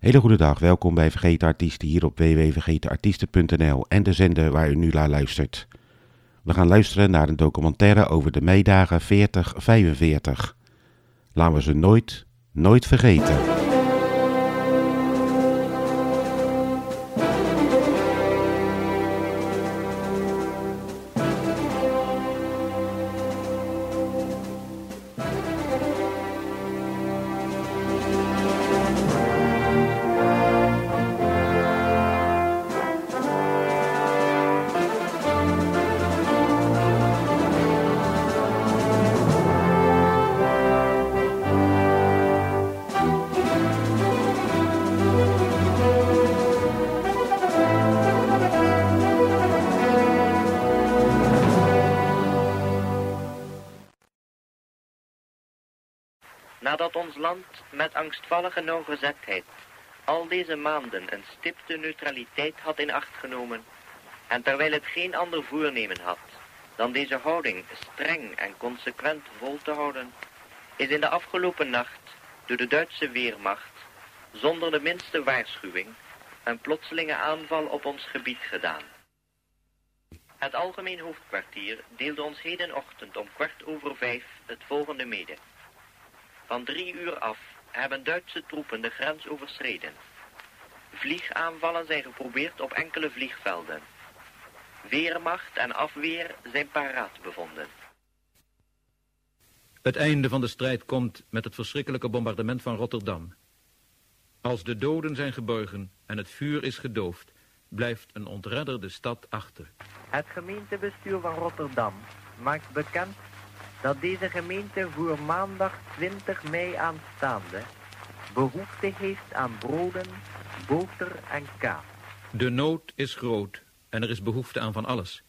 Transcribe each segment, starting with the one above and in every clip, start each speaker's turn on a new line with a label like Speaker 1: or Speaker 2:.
Speaker 1: Hele goede dag, welkom bij Vergeten Artiesten hier op www.vergetenartiesten.nl en de zender waar u nu naar luistert. We gaan luisteren naar een documentaire over de meidagen 4045. Laten we ze nooit, nooit vergeten.
Speaker 2: Angstvallige nauwgezetheid al deze maanden een stipte neutraliteit had in acht genomen, en terwijl het geen ander voornemen had dan deze houding streng en consequent vol te houden, is in de afgelopen nacht door de Duitse Weermacht zonder de minste waarschuwing een plotselinge aanval op ons gebied gedaan. Het algemeen hoofdkwartier deelde ons hedenochtend om kwart over vijf het volgende mede. Van drie uur af hebben Duitse troepen de grens overschreden. Vliegaanvallen zijn geprobeerd op enkele vliegvelden. Weermacht en afweer zijn paraat bevonden.
Speaker 3: Het einde van de strijd komt met het verschrikkelijke bombardement van Rotterdam. Als de doden zijn geborgen en het vuur is gedoofd, blijft een ontredder de stad achter.
Speaker 2: Het gemeentebestuur van Rotterdam maakt bekend dat deze gemeente voor maandag 20 mei aanstaande behoefte heeft aan broden, boter en kaas.
Speaker 3: De nood is groot en er is behoefte aan van alles.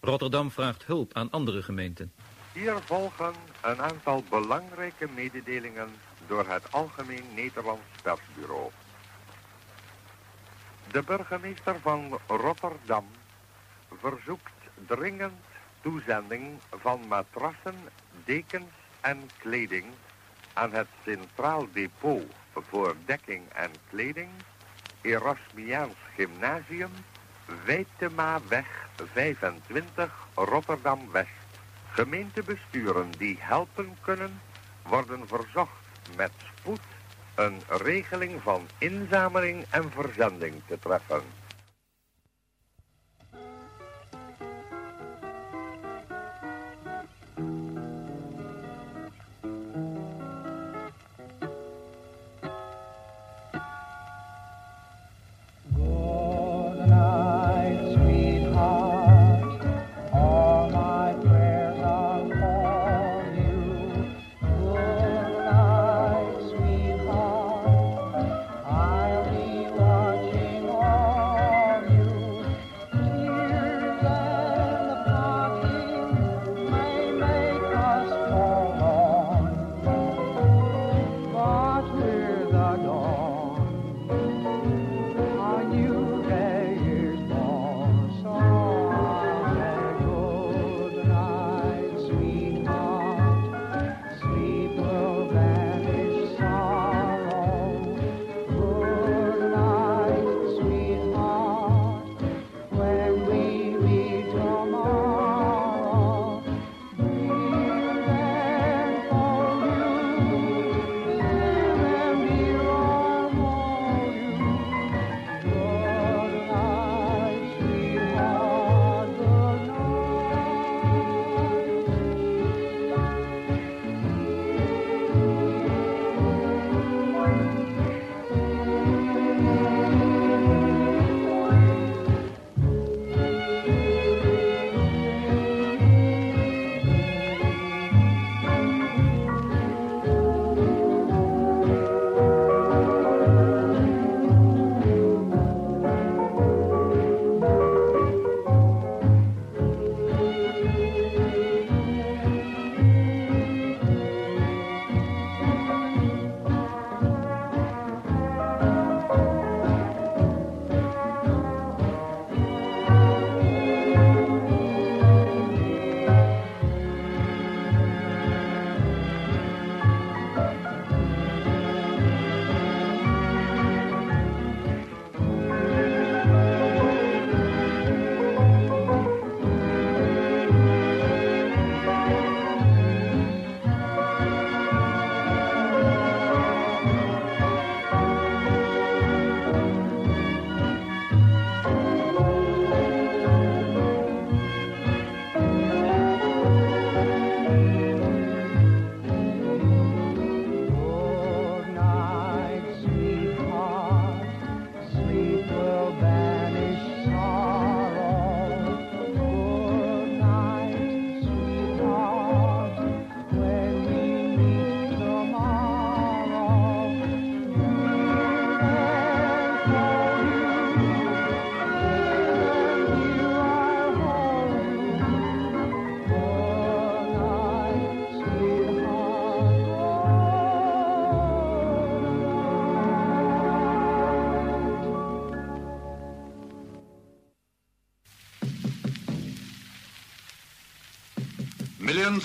Speaker 3: Rotterdam vraagt hulp aan andere gemeenten.
Speaker 4: Hier volgen een aantal belangrijke mededelingen door het Algemeen Nederlands Persbureau. De burgemeester van Rotterdam verzoekt dringend toezending van matrassen, dekens en kleding aan het Centraal Depot voor Dekking en Kleding, Erasmiaans Gymnasium, Wijtemaweg 25, Rotterdam-West. Gemeentebesturen die helpen kunnen, worden verzocht met spoed een regeling van inzameling en verzending te treffen.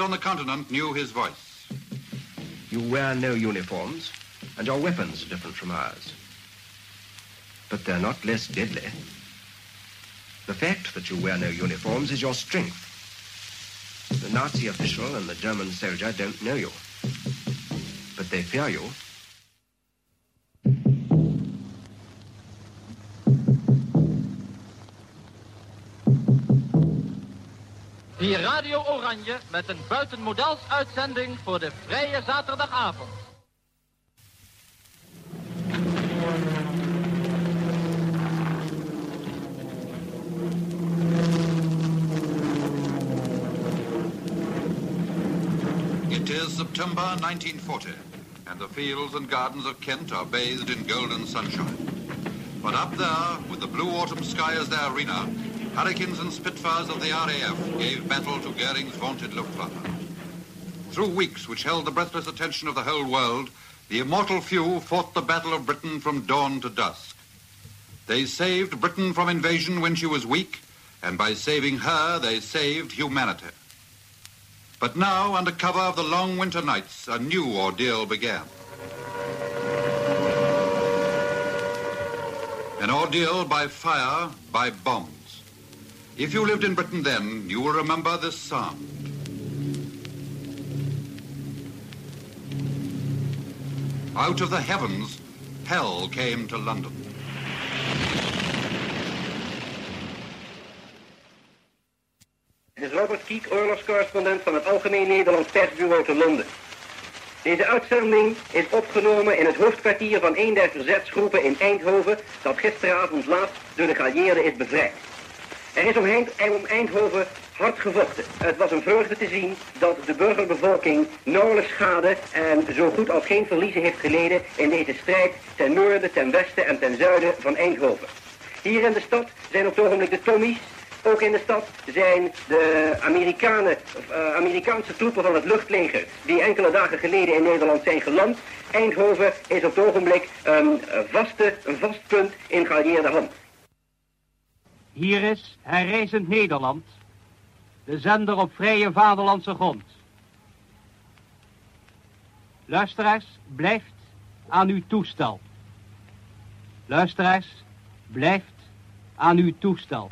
Speaker 5: On the continent knew his voice.
Speaker 6: You wear no uniforms, and your weapons are different from ours. But they're not less deadly. The fact that you wear no uniforms is your strength. The Nazi official and the German soldier don't know you. But they fear you.
Speaker 7: Hier Radio Oranje met een buitenmodels uitzending voor de vrije zaterdagavond.
Speaker 5: It is September 1940, and the fields and gardens of Kent are bathed in golden sunshine. But up there, with the blue autumn sky as their arena, Hurricanes and Spitfires of the RAF gave battle to Goering's vaunted Luftwaffe. Through weeks which held the breathless attention of the whole world, the immortal few fought the Battle of Britain from dawn to dusk. They saved Britain from invasion when she was weak, and by saving her, they saved humanity. But now, under cover of the long winter nights, a new ordeal began. An ordeal by fire, by bombs. If you lived in Britain then, you will remember this sound. Out of the heavens, hell came to London.
Speaker 8: Dit is Robert Kiek, oorlogscorrespondent van het Algemeen Nederlands Persbureau te Londen. Deze uitzending is opgenomen in het hoofdkwartier van een der verzetsgroepen in Eindhoven, dat gisteravond laat door de geallieerden is bevrijd. Er is om, om Eindhoven hard gevochten. Het was een vreugde te zien dat de burgerbevolking nauwelijks schade en zo goed als geen verliezen heeft geleden in deze strijd ten noorden, ten westen en ten zuiden van Eindhoven. Hier in de stad zijn op het ogenblik de Tommies. Ook in de stad zijn de Amerikanen, eh, Amerikaanse troepen van het luchtleger die enkele dagen geleden in Nederland zijn geland. Eindhoven is op het ogenblik een eh, vaste, een vast punt in geallieerde hand.
Speaker 9: Hier is herrijzend Nederland, de zender op vrije vaderlandse grond. Luisteraars, blijft aan uw toestel. Luisteraars, blijft aan uw toestel.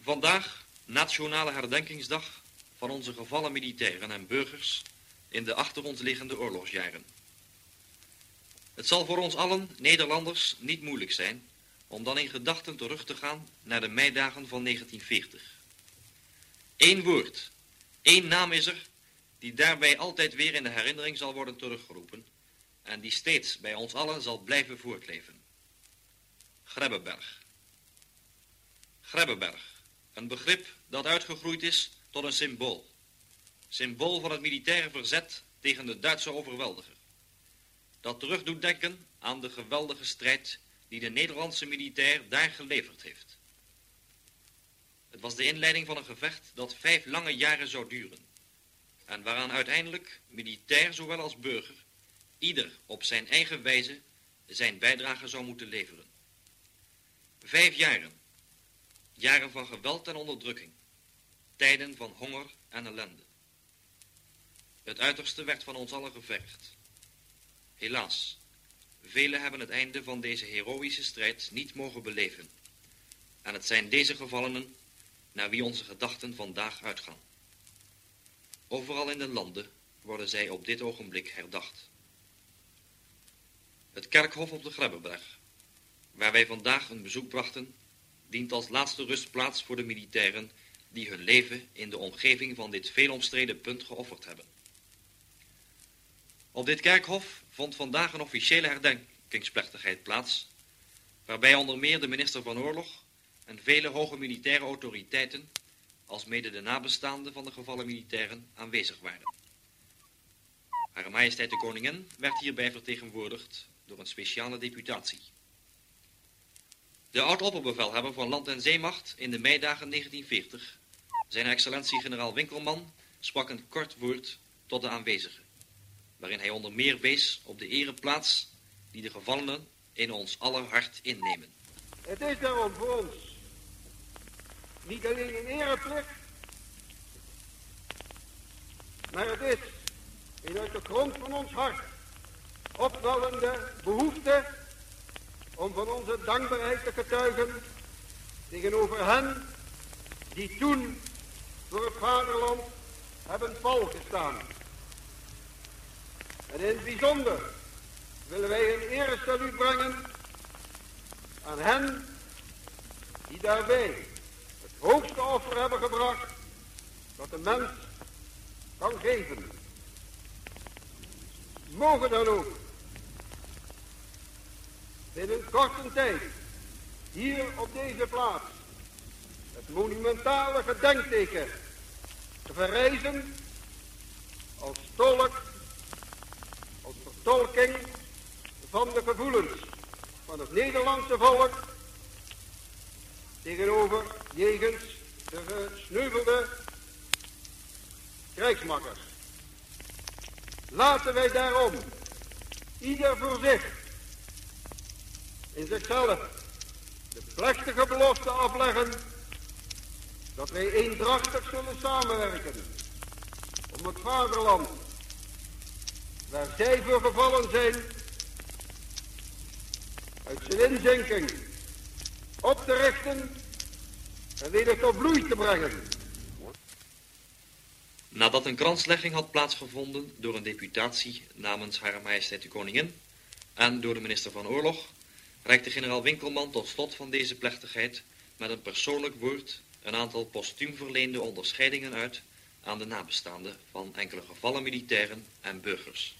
Speaker 10: Vandaag Nationale Herdenkingsdag van onze gevallen militairen en burgers in de achter ons liggende oorlogsjaren. Het zal voor ons allen, Nederlanders, niet moeilijk zijn om dan in gedachten terug te gaan naar de meidagen van 1940. Eén woord, één naam is er die daarbij altijd weer in de herinnering zal worden teruggeroepen en die steeds bij ons allen zal blijven voortleven. Grebbeberg. Grebbeberg. Een begrip dat uitgegroeid is tot een symbool. Symbool van het militaire verzet tegen de Duitse overweldiger. Dat terug doet denken aan de geweldige strijd die de Nederlandse militair daar geleverd heeft. Het was de inleiding van een gevecht dat vijf lange jaren zou duren. En waaraan uiteindelijk, militair zowel als burger, ieder op zijn eigen wijze zijn bijdrage zou moeten leveren. Vijf jaren Jaren van geweld en onderdrukking. Tijden van honger en ellende. Het uiterste werd van ons allen gevergd. Helaas, velen hebben het einde van deze heroïsche strijd niet mogen beleven. En het zijn deze gevallenen naar wie onze gedachten vandaag uitgaan. Overal in de landen worden zij op dit ogenblik herdacht. Het kerkhof op de Grebbeberg, waar wij vandaag een bezoek brachten, dient als laatste rustplaats voor de militairen die hun leven in de omgeving van dit veelomstreden punt geofferd hebben. Op dit kerkhof vond vandaag een officiële herdenkingsplechtigheid plaats, waarbij onder meer de minister van Oorlog en vele hoge militaire autoriteiten, als mede de nabestaanden van de gevallen militairen, aanwezig waren. Hare Majesteit de Koningin werd hierbij vertegenwoordigd door een speciale deputatie. De oud-opperbevelhebber van Land- en Zeemacht in de meidagen 1940, zijn excellentie generaal Winkelman, sprak een kort woord tot de aanwezigen, waarin hij onder meer wees op de ereplaats die de gevallenen in ons aller hart innemen.
Speaker 11: Het is daarom voor ons niet alleen een ereplicht, Maar het is een uit de grond van ons hart opwellende behoefte om van onze dankbaarheid te getuigen tegenover hen die toen voor het vaderland hebben volgestaan. En in het bijzonder willen wij een eresaluut brengen aan hen die daarbij het hoogste offer hebben gebracht dat de mens kan geven. Mogen dan ook binnen korte tijd hier op deze plaats het monumentale gedenkteken te verrijzen als tolk, vertolking van de gevoelens van het Nederlandse volk tegenover jegens de gesneuvelde krijgsmakkers. Laten wij daarom, ieder voor zich, in zichzelf, de plechtige belofte afleggen dat wij eendrachtig zullen samenwerken om het vaderland, waar zij voor gevallen zijn, uit zijn inzinking op te richten en weer tot bloei te brengen.
Speaker 10: Nadat een kranslegging had plaatsgevonden door een deputatie namens Hare Majesteit de Koningin en door de minister van Oorlog, reikte generaal Winkelman tot slot van deze plechtigheid met een persoonlijk woord een aantal postuum verleende onderscheidingen uit aan de nabestaanden van enkele gevallen militairen en burgers.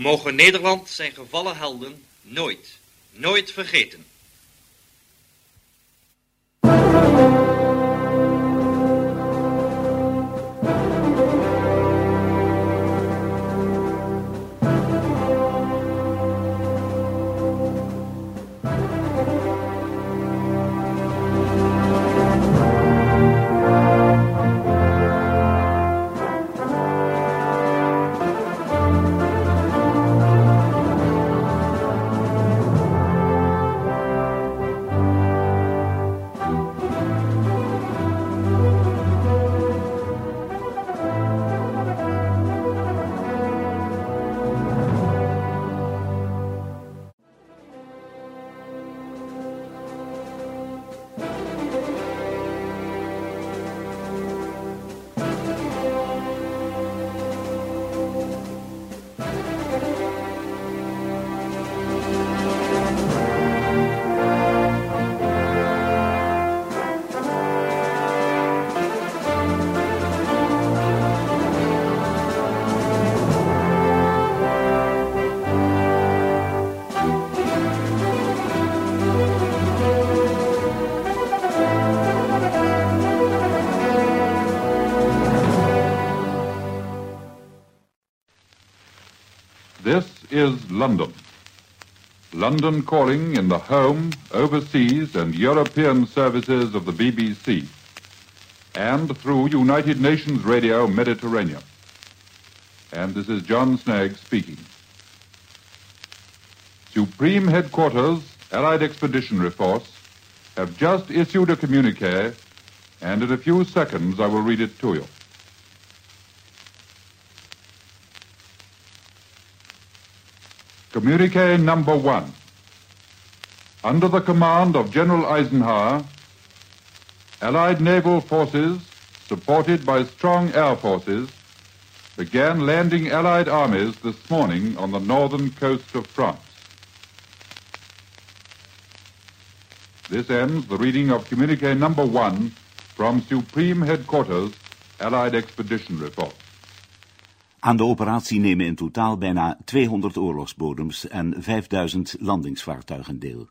Speaker 10: Mogen Nederland zijn gevallen helden nooit, nooit vergeten.
Speaker 5: This is London. London calling in the home, overseas, and European services of the BBC, and through United Nations Radio Mediterranean. And this is John Snagg speaking. Supreme Headquarters, Allied Expeditionary Force, have just issued a communique, and in a few seconds I will read it to you. Communique number one. Under the command of General Eisenhower, Allied naval forces, supported by strong air forces, began landing Allied armies this morning on the northern coast of France. This ends the reading of communique number one from Supreme Headquarters, Allied Expedition Report.
Speaker 12: Aan de operatie nemen in totaal bijna 200 oorlogsbodems en 5000 landingsvaartuigen deel.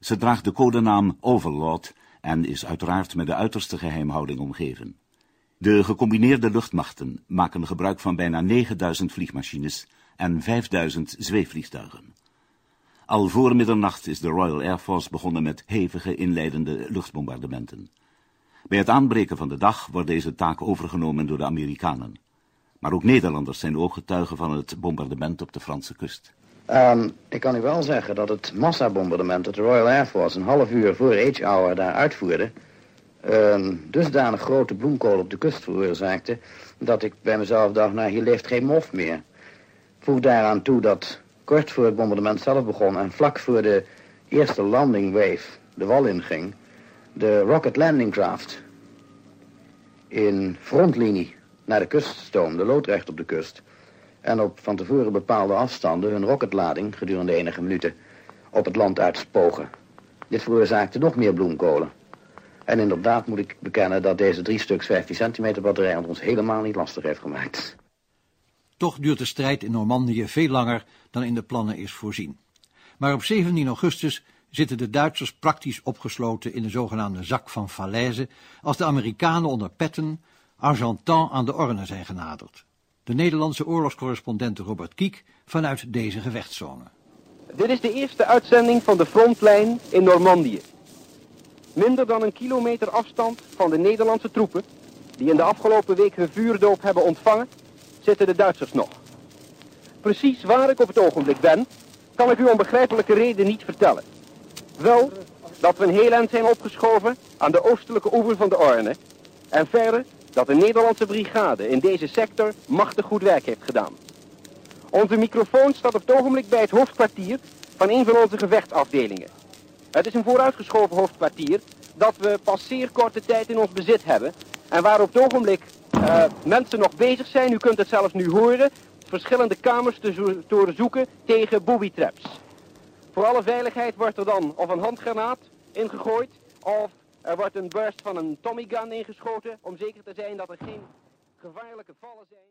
Speaker 12: Ze draagt de codenaam Overlord en is uiteraard met de uiterste geheimhouding omgeven. De gecombineerde luchtmachten maken gebruik van bijna 9000 vliegmachines en 5000 zweefvliegtuigen. Al voor middernacht is de Royal Air Force begonnen met hevige inleidende luchtbombardementen. Bij het aanbreken van de dag wordt deze taak overgenomen door de Amerikanen. Maar ook Nederlanders zijn ooggetuigen van het bombardement op de Franse kust.
Speaker 13: Um, ik kan u wel zeggen dat het massabombardement dat de Royal Air Force een half uur voor H-hour daar uitvoerde... een dusdanig grote bloemkool op de kust veroorzaakte... dat ik bij mezelf dacht, nou hier leeft geen mof meer. Voeg daaraan toe dat kort voor het bombardement zelf begon... en vlak voor de eerste landing wave de wal inging... de Rocket Landing Craft in frontlinie naar de kust stoomde, loodrecht op de kust... en op van tevoren bepaalde afstanden hun rocketlading gedurende enige minuten op het land uitspogen. Dit veroorzaakte nog meer bloemkolen. En inderdaad moet ik bekennen dat deze drie stuks 15 centimeter batterij ons helemaal niet lastig heeft gemaakt.
Speaker 14: Toch duurt de strijd in Normandië veel langer dan in de plannen is voorzien. Maar op 17 augustus zitten de Duitsers praktisch opgesloten in de zogenaamde zak van Falaise, als de Amerikanen onder Patton, Argentan aan de Orne zijn genaderd. De Nederlandse oorlogscorrespondent Robert Kiek vanuit deze gevechtszone.
Speaker 8: Dit is de eerste uitzending van de frontlijn in Normandië. Minder dan een kilometer afstand van de Nederlandse troepen, die in de afgelopen week hun vuurdoop hebben ontvangen, zitten de Duitsers nog. Precies waar ik op het ogenblik ben, kan ik u om begrijpelijke reden niet vertellen. Wel dat we een heel eind zijn opgeschoven aan de oostelijke oever van de Orne. En verder dat de Nederlandse brigade in deze sector machtig goed werk heeft gedaan. Onze microfoon staat op het ogenblik bij het hoofdkwartier van een van onze gevechtsafdelingen. Het is een vooruitgeschoven hoofdkwartier dat we pas zeer korte tijd in ons bezit hebben. En waar op het ogenblik uh, mensen nog bezig zijn, u kunt het zelfs nu horen, verschillende kamers te doorzoeken tegen booby traps. Voor alle veiligheid wordt er dan of een handgranaat ingegooid of er wordt een burst van een Tommy gun ingeschoten om zeker te zijn dat er geen gevaarlijke vallen zijn.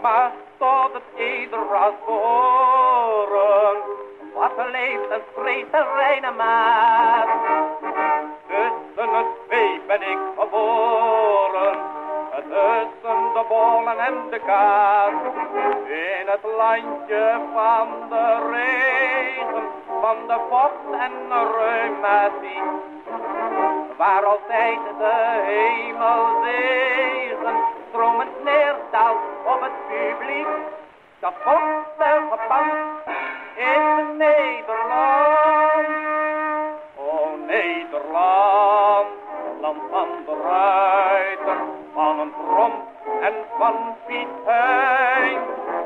Speaker 15: Maar tot het boren, wat leeft en streeft en reine maat. Tussen het vee ben ik geboren, tussen de bollen en de kaas. In het landje van de regen, van de vocht en de reumatie. Waar altijd de hemel zegen stromend neerdaalt op het publiek. Dat vochtig de van een Tromp en van Piet Hein.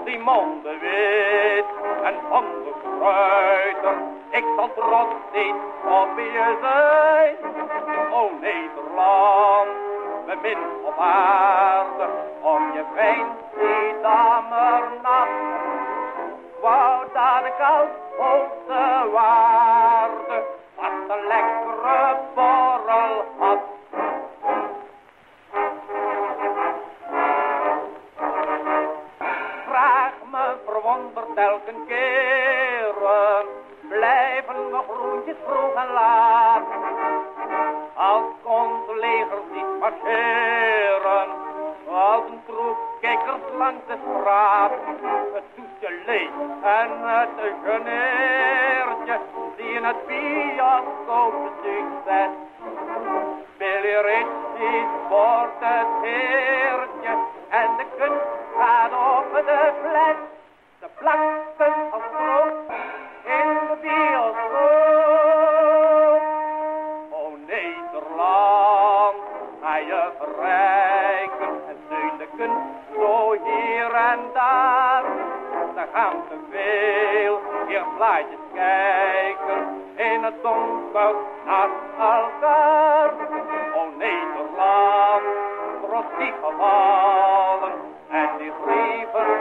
Speaker 15: Die monden wit en van de kruiter, ik zal trots niet op je zijn. O Nederland, bemin op aarde, om je fijn die damer nat. Wou dat ik als hoogste waarde, wat een lekkere borrel elke keren, blijven we groentjes vroeg en laat. Als ons leger ziet marcheren, als een troep kikkers langs de straat. Het toetje leeg en het geneertje, die in het bioscoop succes. Billy Ritchie wordt het heertje die gevallen en die grieven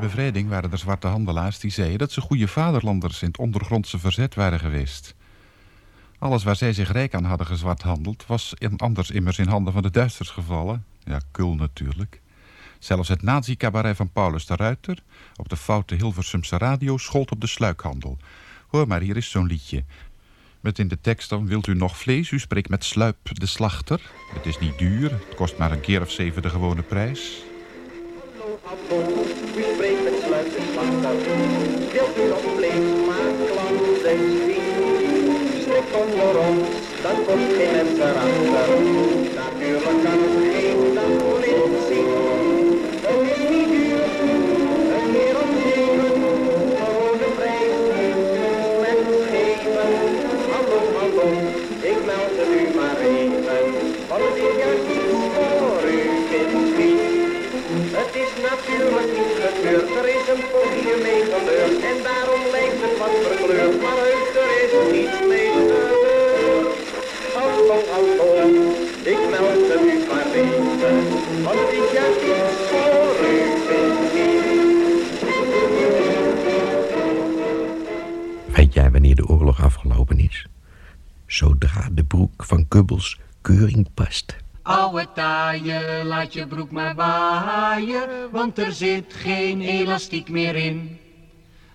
Speaker 16: bevrijding waren er zwarte handelaars die zeiden dat ze goede vaderlanders in het ondergrondse verzet waren geweest. Alles waar zij zich rijk aan hadden gezwarthandeld was anders immers in handen van de Duitsers gevallen. Ja, Kul natuurlijk. Zelfs het nazi-cabaret van Paulus de Ruiter op de foute Hilversumse radio schold op de sluikhandel. Hoor maar, hier is zo'n liedje. Met in de tekst dan, wilt u nog vlees? U spreekt met Sluip de slachter. Het is niet duur, het kost maar een keer of zeven de gewone prijs.
Speaker 15: Nog vlees, maar klanten zien. Strikt onder ons, dan komt geen mens erachter. Natuurlijk kan het geen daglicht zien. Het is een keer of zeven. Gewone prijs, mens geven. Hallo, hallo, ik meld het u maar even. Want het is juist iets voor u, kind Het is natuurlijk niet gebeurd, er is een mee. En daarom lijkt het wat verkleurd, maar heus, er is niets mee gebeurd. Hallo, ik meld het u maar even. Want het is juist iets voor u,
Speaker 17: Weet jij wanneer de oorlog afgelopen is? Zodra de broek van Kubbels keuring past.
Speaker 18: Oude taaie, laat je broek maar waaien, want er zit geen elastiek meer in.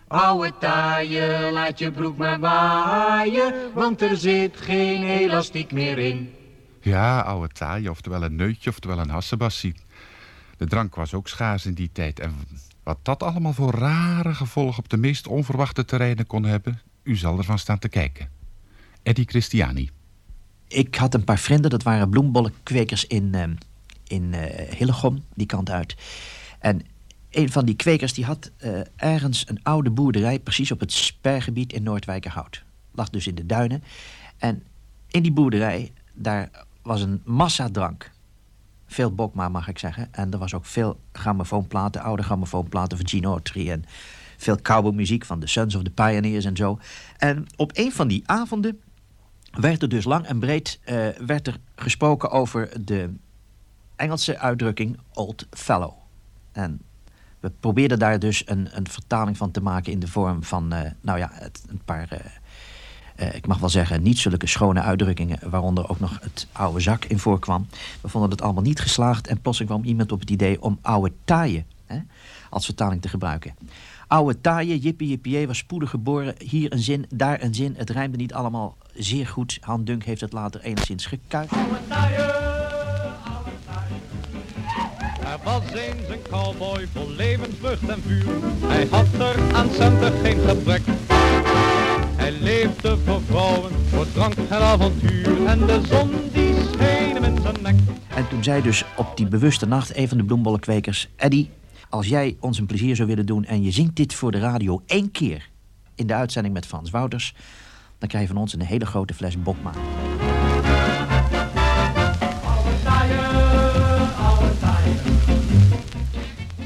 Speaker 18: Oude taaie, laat je broek maar waaien, want er zit geen elastiek meer in.
Speaker 16: Ja, oude taai, oftewel een neutje, oftewel een hassebassie. De drank was ook schaars in die tijd. En wat dat allemaal voor rare gevolgen op de meest onverwachte terreinen kon hebben... u zal ervan staan te kijken. Eddie Christiani.
Speaker 19: Ik had een paar vrienden, dat waren bloembollenkwekers in, uh, in uh, Hillegom, die kant uit. En een van die kwekers die had uh, ergens een oude boerderij... precies op het spergebied in Noordwijkerhout. Lag dus in de duinen. En in die boerderij, daar was een massa drank. Veel bokma, mag ik zeggen. En er was ook veel grammofoonplaten, oude grammofoonplaten van Gene Autry... en veel cowboymuziek van The Sons of the Pioneers en zo. En op een van die avonden werd er dus lang en breed uh, werd er gesproken over de Engelse uitdrukking old fellow. En we probeerden daar dus een, een vertaling van te maken in de vorm van, uh, nou ja, een paar, uh, ik mag wel zeggen, niet zulke schone uitdrukkingen, waaronder ook nog het oude zak in voorkwam. We vonden het allemaal niet geslaagd en plotseling kwam iemand op het idee om oude taaien hè, als vertaling te gebruiken. Oude taaien, jippie jippie was spoedig geboren. Hier een zin, daar een zin. Het rijmde niet allemaal zeer goed. Han Dunk heeft het later enigszins gekuit.
Speaker 20: Er was eens een cowboy vol levenslucht en vuur. Hij had er aan centen geen gebrek. Hij leefde voor vrouwen, voor drank en avontuur. En de zon die scheen hem in zijn nek.
Speaker 19: En toen zei dus op die bewuste nacht een van de bloembollenkwekers... Eddie, als jij ons een plezier zou willen doen en je zingt dit voor de radio één keer... in de uitzending met Frans Wouters... dan krijg je van ons een hele grote fles Bokma.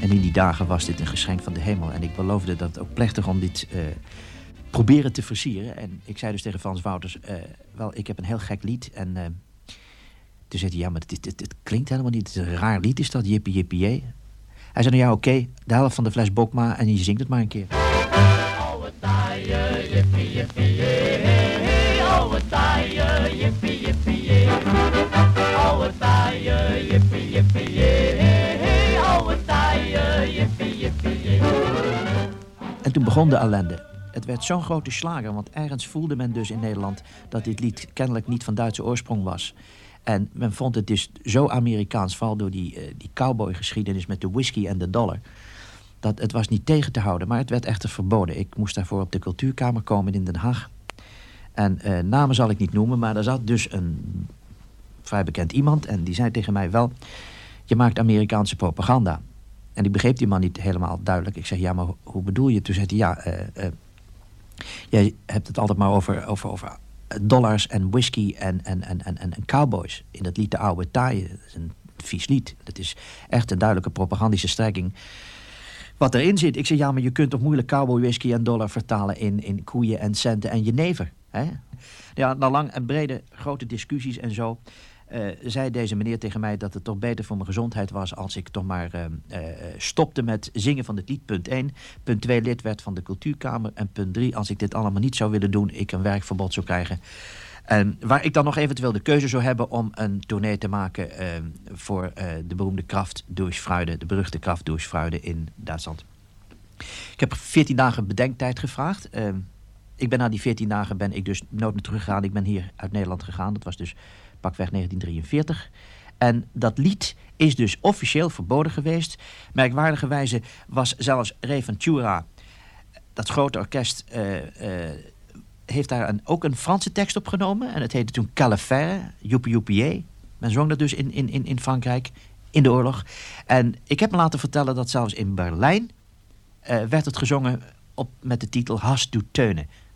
Speaker 19: En in die dagen was dit een geschenk van de hemel. En ik beloofde dat ook plechtig om dit uh, proberen te versieren. En ik zei dus tegen Frans Wouters... Uh, wel, ik heb een heel gek lied. En uh, toen zei hij, ja, maar het, het, klinkt helemaal niet. Het is een raar lied is dat, jippie jippie. Hij zei, nou ja, oké, okay, de helft van de fles Bokma en je zingt het maar een keer.
Speaker 18: Oude taaie, jippie jippie jee. Oude taaie, jippie jippie jee. Oude taaie, jippie jippie jee. Oude taaie, jippie jippie jee.
Speaker 19: En toen begon de ellende. Het werd zo'n grote slager, want ergens voelde men dus in Nederland... dat dit lied kennelijk niet van Duitse oorsprong was. En men vond het dus zo Amerikaans, vooral door die, uh, die cowboy-geschiedenis met de whisky en de dollar. Dat het was niet tegen te houden, maar het werd echter verboden. Ik moest daarvoor op de cultuurkamer komen in Den Haag. En uh, namen zal ik niet noemen, maar er zat dus een vrij bekend iemand... en die zei tegen mij wel, je maakt Amerikaanse propaganda. En ik begreep die man niet helemaal duidelijk. Ik zeg, ja, maar hoe bedoel je? Toen zei hij, ja, uh, jij hebt het altijd maar over, over, over dollars en whisky en, en, en, en, en cowboys. In dat lied De Oude Taaien. Een vies lied. Dat is echt een duidelijke propagandische strekking. Wat erin zit. Ik zeg, ja, maar je kunt toch moeilijk cowboy whisky en dollar vertalen in, in koeien en centen en jenever. Hè? Ja, na lang en brede grote discussies en zo. Eh, zei deze meneer tegen mij dat het toch beter voor mijn gezondheid was als ik toch maar eh, eh, stopte met zingen van het lied, punt 1. Punt 2, lid werd van de cultuurkamer. En punt 3, als ik dit allemaal niet zou willen doen, ik een werkverbod zou krijgen. En waar ik dan nog eventueel de keuze zou hebben om een tournee te maken eh, voor eh, de beroemde Kraft Durchfreude, de beruchte Kraft Durchfreude in Duitsland. Ik heb 14 dagen bedenktijd gevraagd. Ik ben na die 14 dagen ben ik dus nooit meer teruggegaan. Ik ben hier uit Nederland gegaan. Dat was dus pakweg 1943. En dat lied is dus officieel verboden geweest. Merkwaardigerwijze was zelfs Ray Ventura, dat grote orkest, eh, eh, heeft daar een, ook een Franse tekst opgenomen. En het heette toen Calafert, Joepie Joupie. Men zong dat dus in, in, in, Frankrijk in de oorlog. En ik heb me laten vertellen dat zelfs in Berlijn eh, werd het gezongen op, met de titel Hast du Teunen.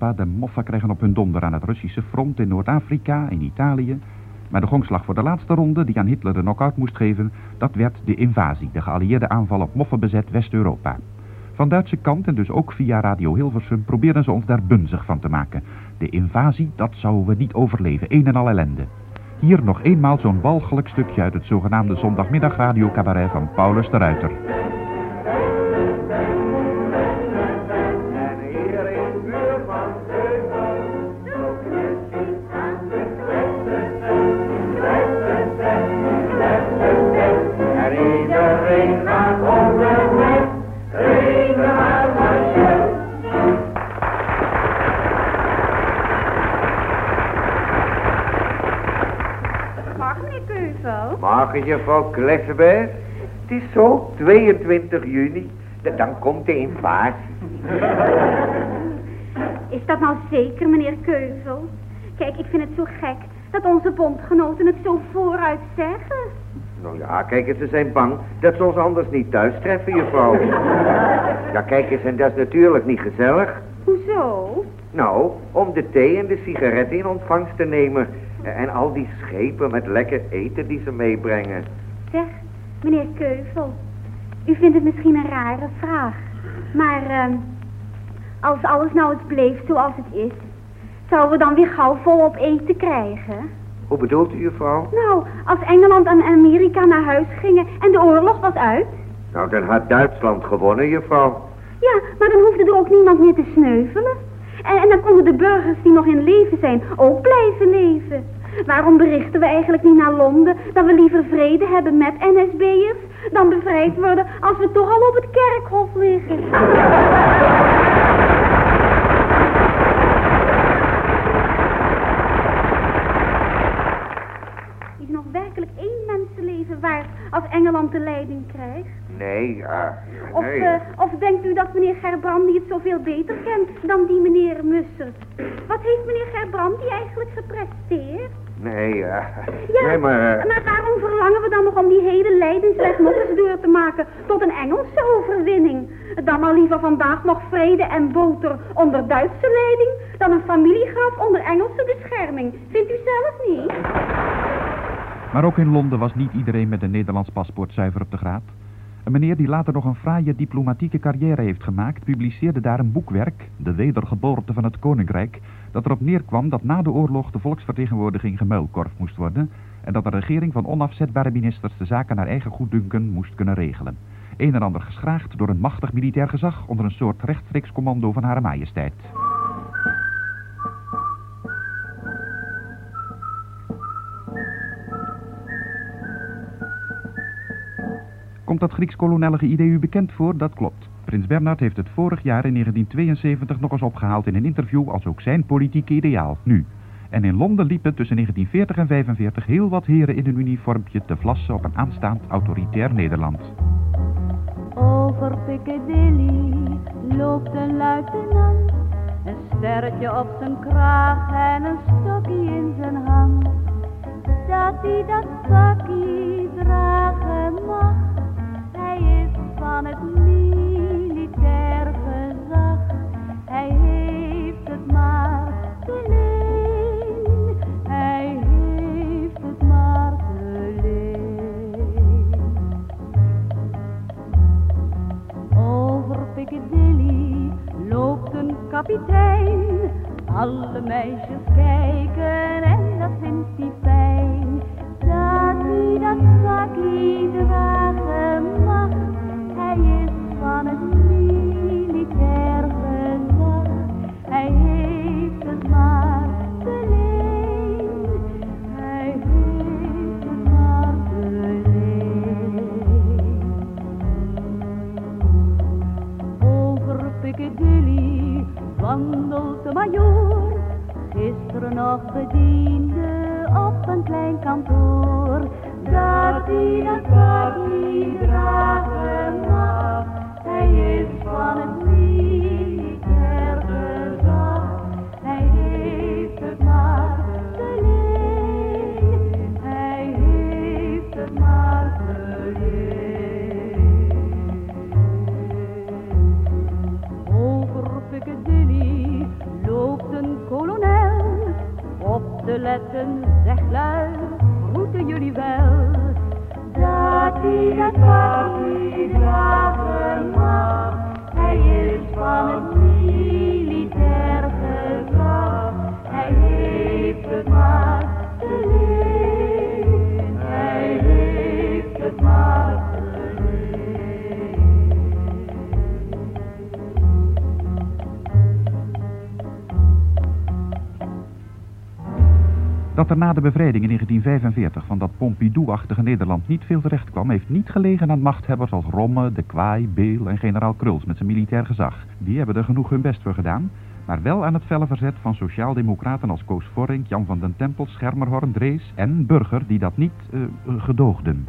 Speaker 16: De moffen krijgen op hun donder aan het Russische front in Noord-Afrika, in Italië. Maar de gongslag voor de laatste ronde, die aan Hitler de knock-out moest geven, dat werd de invasie, de geallieerde aanval op moffenbezet West-Europa. Van Duitse kant en dus ook via Radio Hilversum probeerden ze ons daar bunzig van te maken. De invasie, dat zouden we niet overleven, een en al ellende. Hier nog eenmaal zo'n walgelijk stukje uit het zogenaamde zondagmiddag cabaret van Paulus de Ruiter.
Speaker 4: Morgen, juffrouw Klessenberg. Het is zo, 22 juni. Da- Dan komt de invasie.
Speaker 21: Is dat nou zeker, meneer Keuvel? Kijk, ik vind het zo gek dat onze bondgenoten het zo vooruit zeggen.
Speaker 4: Nou ja, kijk eens, ze zijn bang dat ze ons anders niet thuis treffen, juffrouw. Ja, kijk eens, en dat is natuurlijk niet gezellig.
Speaker 21: Hoezo?
Speaker 4: Nou, om de thee en de sigaretten in ontvangst te nemen. En al die schepen met lekker eten die ze meebrengen.
Speaker 21: Zeg, meneer Keuvel, u vindt het misschien een rare vraag. Maar ehm, als alles nou eens bleef zoals het is, zouden we dan weer gauw volop eten krijgen?
Speaker 4: Hoe bedoelt u, juffrouw?
Speaker 21: Nou, als Engeland en Amerika naar huis gingen en de oorlog was uit.
Speaker 4: Nou, dan had Duitsland gewonnen, juffrouw.
Speaker 21: Ja, maar dan hoefde er ook niemand meer te sneuvelen. En, dan konden de burgers die nog in leven zijn ook blijven leven. Waarom berichten we eigenlijk niet naar Londen dat we liever vrede hebben met NSB'ers dan bevrijd worden als we toch al op het kerkhof liggen? Is nog werkelijk één mensenleven waard als Engeland de leiding krijgt?
Speaker 4: Nee, ja.
Speaker 21: Of,
Speaker 4: nee.
Speaker 21: eh, of denkt u dat meneer Gerbrandi het zoveel beter kent dan die meneer Mussert? Wat heeft meneer Gerbrandi eigenlijk gepresteerd?
Speaker 4: Nee, ja.
Speaker 21: Ja,
Speaker 4: Nee, maar... eh,
Speaker 21: maar waarom verlangen we dan nog om die hele lijdensweg nog eens door te maken tot een Engelse overwinning? Dan maar liever vandaag nog vrede en boter onder Duitse leiding dan een familiegraf onder Engelse bescherming. Vindt u zelf niet?
Speaker 16: Maar ook in Londen was niet iedereen met een Nederlands paspoort zuiver op de graad. Een meneer die later nog een fraaie diplomatieke carrière heeft gemaakt... publiceerde daar een boekwerk, De Wedergeboorte van het Koninkrijk... dat erop neerkwam dat na de oorlog de volksvertegenwoordiging gemuilkorf moest worden... en dat de regering van onafzetbare ministers de zaken naar eigen goeddunken moest kunnen regelen. Een en ander geschraagd door een machtig militair gezag... onder een soort rechtstreeks commando van Hare Majesteit. Komt dat Grieks-kolonellige idee u bekend voor? Dat klopt. Prins Bernhard heeft het vorig jaar in 1972 nog eens opgehaald in een interview als ook zijn politieke ideaal, nu. En in Londen liepen tussen 1940 en 1945 heel wat heren in een uniformpje te vlassen op een aanstaand autoritair Nederland.
Speaker 22: Over Piccadilly loopt een luitenant. Een sterretje op zijn kraag en een stokje in zijn hand. Dat hij dat
Speaker 16: na de bevrijding in 1945 van dat Pompidou-achtige Nederland niet veel terecht kwam, heeft niet gelegen aan machthebbers als Romme, De Kwaai, Beel en generaal Kruls met zijn militair gezag. Die hebben er genoeg hun best voor gedaan, maar wel aan het felle verzet van sociaaldemocraten als Koos Vorink, Jan van den Tempel, Schermerhorn, Drees en Burger die dat niet eh, gedoogden.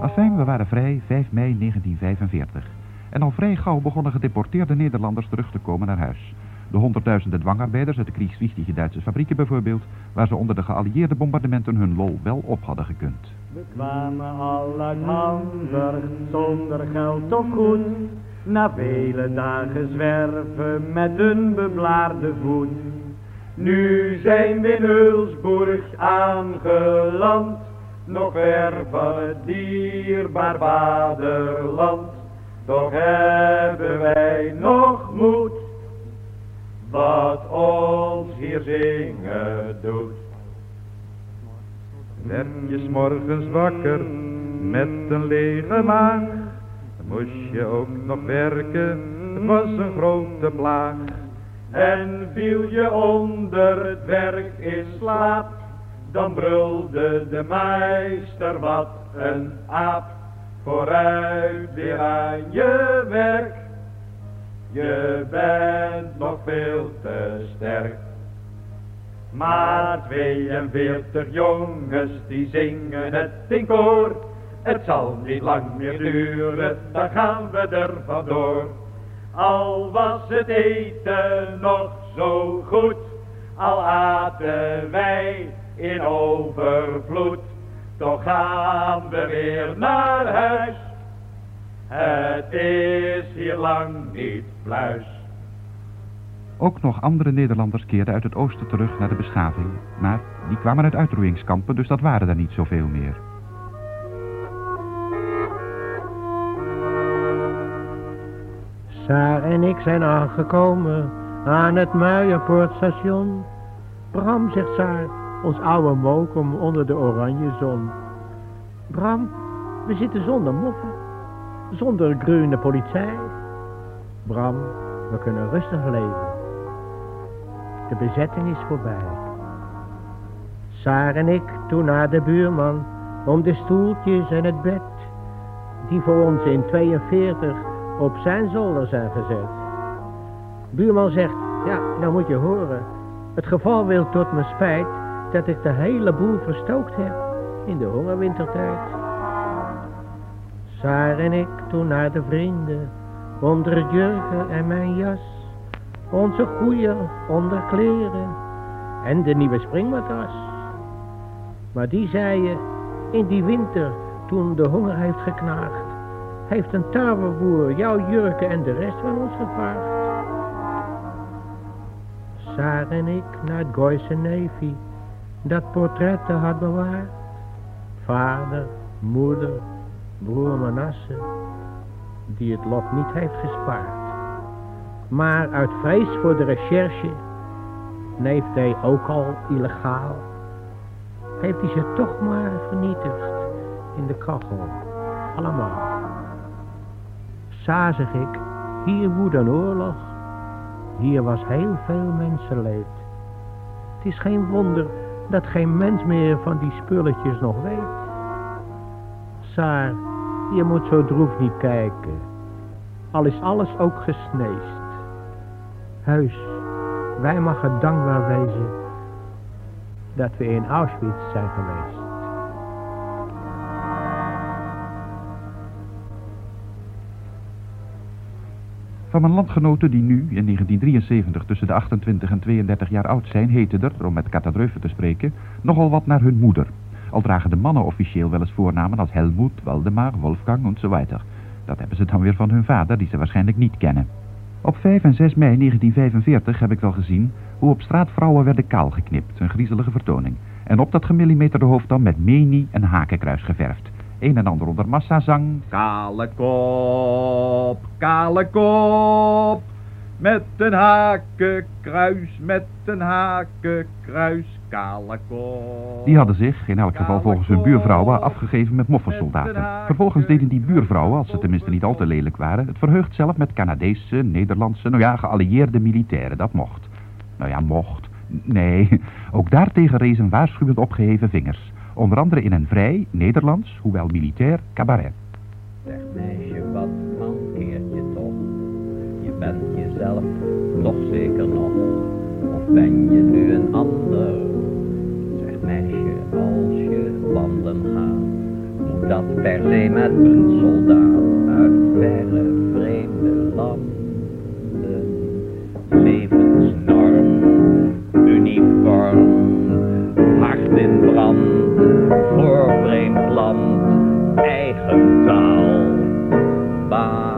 Speaker 16: Afijn, we waren vrij 5 mei 1945. En al vrij gauw begonnen gedeporteerde Nederlanders terug te komen naar huis. De honderdduizenden dwangarbeiders uit de kriegswichtige Duitse fabrieken bijvoorbeeld, waar ze onder de geallieerde bombardementen hun lol wel op hadden gekund.
Speaker 23: We kwamen al Hamburg zonder geld of goed. Na vele dagen zwerven met een beblaarde voet. Nu zijn we in Hulsburg aangeland. Nog ver van het dierbaar vaderland. Toch hebben wij nog moed. Wat ons hier zingen doet.
Speaker 24: Werd je morgens wakker met een lege maag, moest je ook nog werken, het was een grote plaag.
Speaker 23: En viel je onder het werk in slaap, dan brulde de meester wat een aap. Vooruit weer aan je werk, je bent nog veel te sterk. Maar 42 jongens die zingen het in koor. Het zal niet lang meer duren, dan gaan we er vandoor. Al was het eten nog zo goed, al aten wij in overvloed. Toch gaan we weer naar huis, het is hier lang niet pluis.
Speaker 16: Ook nog andere Nederlanders keerden uit het oosten terug naar de beschaving. Maar die kwamen uit uitroeiingskampen, dus dat waren er niet zoveel meer.
Speaker 25: Saar en ik zijn aangekomen aan het Muijerpoortstation. Bram, zegt Saar, ons oude mokum onder de oranje zon. Bram, we zitten zonder moffen, zonder groene politie. Bram, we kunnen rustig leven. De bezetting is voorbij. Saar en ik toen naar de buurman om de stoeltjes en het bed die voor ons in 42 op zijn zolder zijn gezet. Buurman zegt, ja, nou moet je horen. Het geval wil tot mijn spijt dat ik de hele boel verstookt heb in de hongerwintertijd. Saar en ik toen naar de vrienden, onder jurken en mijn jas, onze goede onderkleren en de nieuwe springmatas. Maar die zei je, in die winter toen de honger heeft geknaagd, heeft een tafelboer jouw jurken en de rest van ons gevraagd. Saar en ik naar het Gooise Navy, dat portretten had bewaard. Vader, moeder, broer Manasse, die het lot niet heeft gespaard. Maar uit vrees voor de recherche, neeft hij ook al illegaal, heeft hij ze toch maar vernietigd in de kachel, allemaal. Zazig ik, hier woedt een oorlog, hier was heel veel mensenleed. Het is geen wonder dat geen mens meer van die spulletjes nog weet. Saar, je moet zo droef niet kijken, al is alles ook gesneest. Huis, wij mogen dankbaar wezen dat we in Auschwitz zijn geweest.
Speaker 16: Van mijn landgenoten die nu, in 1973, tussen de 28 en 32 jaar oud zijn, heten er, om met Katadreuven te spreken, nogal wat naar hun moeder. Al dragen de mannen officieel wel eens voornamen als Helmoet, Waldemar, Wolfgang en zo weiter. Dat hebben ze dan weer van hun vader, die ze waarschijnlijk niet kennen. Op 5 en 6 mei 1945 heb ik wel gezien hoe op straat vrouwen werden kaal geknipt, een griezelige vertoning. En op dat gemillimeterde hoofd dan met menie en hakenkruis geverfd. Een en ander onder massazang.
Speaker 23: Kale kop, kale kop. Met een hakenkruis, met een hakenkruis, kale kop.
Speaker 16: Die hadden zich, in elk geval volgens hun buurvrouwen, afgegeven met moffensoldaten. Vervolgens deden die buurvrouwen, als ze tenminste niet al te lelijk waren, het verheugd zelf met Canadese, Nederlandse, nou ja, geallieerde militairen. Dat mocht. Nou ja, mocht. Nee, ook daartegen rezen waarschuwend opgeheven vingers. Onder andere in een vrij, Nederlands, hoewel militair, cabaret.
Speaker 26: Zeg meisje, wat mankeert je toch? Je bent jezelf toch zeker nog? Of ben je nu een ander? Zeg meisje, als je wandelen gaat, moet dat per se met een soldaat uit verre vreemde landen. Levensnorm, uniform, hart in brand, voor vreemd land, eigen banaal.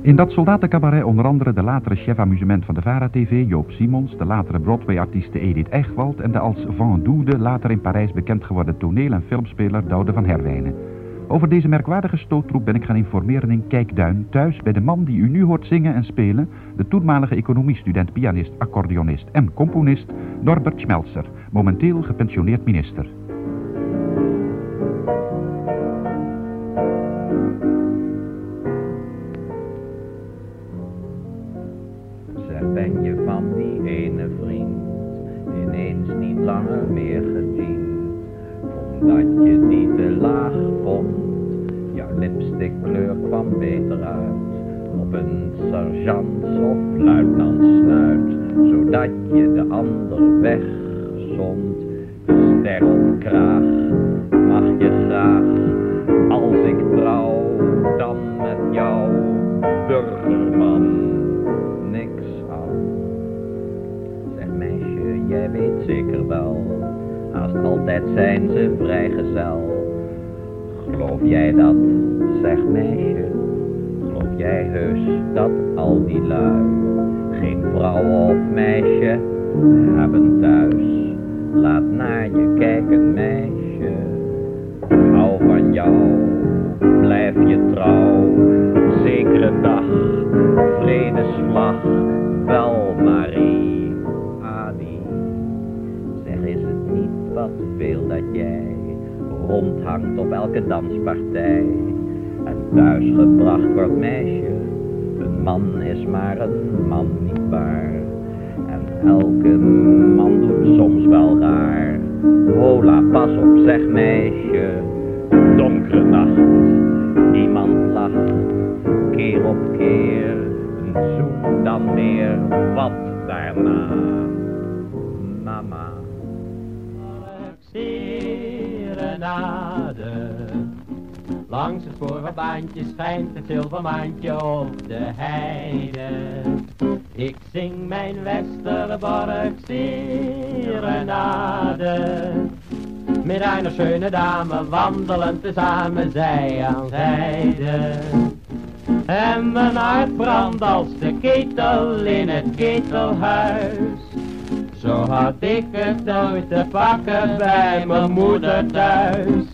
Speaker 16: In dat soldatencabaret onder andere de latere chef amusement van de VARA-TV, Joop Simons, de latere Broadway-artieste Edith Egwald en de als Van Doede later in Parijs bekend geworden toneel- en filmspeler Doude van Herwijnen. Over deze merkwaardige stoottroep ben ik gaan informeren in Kijkduin, thuis bij de man die u nu hoort zingen en spelen, de toenmalige economiestudent, pianist, accordeonist en componist Norbert Schmelzer, momenteel gepensioneerd minister.
Speaker 26: Zeg, ben je van die ene vriend ineens niet langer meer gediend? Omdat je die te laag vond, lipstickkleur kwam beter uit. Op een sergeants of luitenantsnuit, zodat je de ander wegzond. Ster op kraag, mag je graag, als ik trouw, dan met jou, burgerman niks aan. Zeg meisje, jij weet zeker wel, haast altijd zijn ze vrijgezel. Geloof jij dat, zeg meisje, geloof jij heus dat al die lui geen vrouw of meisje hebben thuis? Laat naar je kijken, meisje. Hou van jou, blijf je trouw. Zekere dag, vredesvlag, wel Marie, Adi. Zeg, is het niet wat veel dat jij rondhangt op elke danspartij? En thuisgebracht wordt meisje, een man is maar een man niet waar. En elke man doet soms wel raar. Hola, pas op, zeg meisje, donkere nacht, niemand lacht. Keer op keer, een zoen dan meer, wat daarna.
Speaker 27: Langs het sporenbaantje schijnt het zilvermaantje op de heide. Ik zing mijn Westerbork serenade. Met een schöne dame wandelen tezamen zij aan zijde. En mijn hart brandt als de ketel in het ketelhuis. Zo had ik het nooit te pakken bij mijn moeder thuis.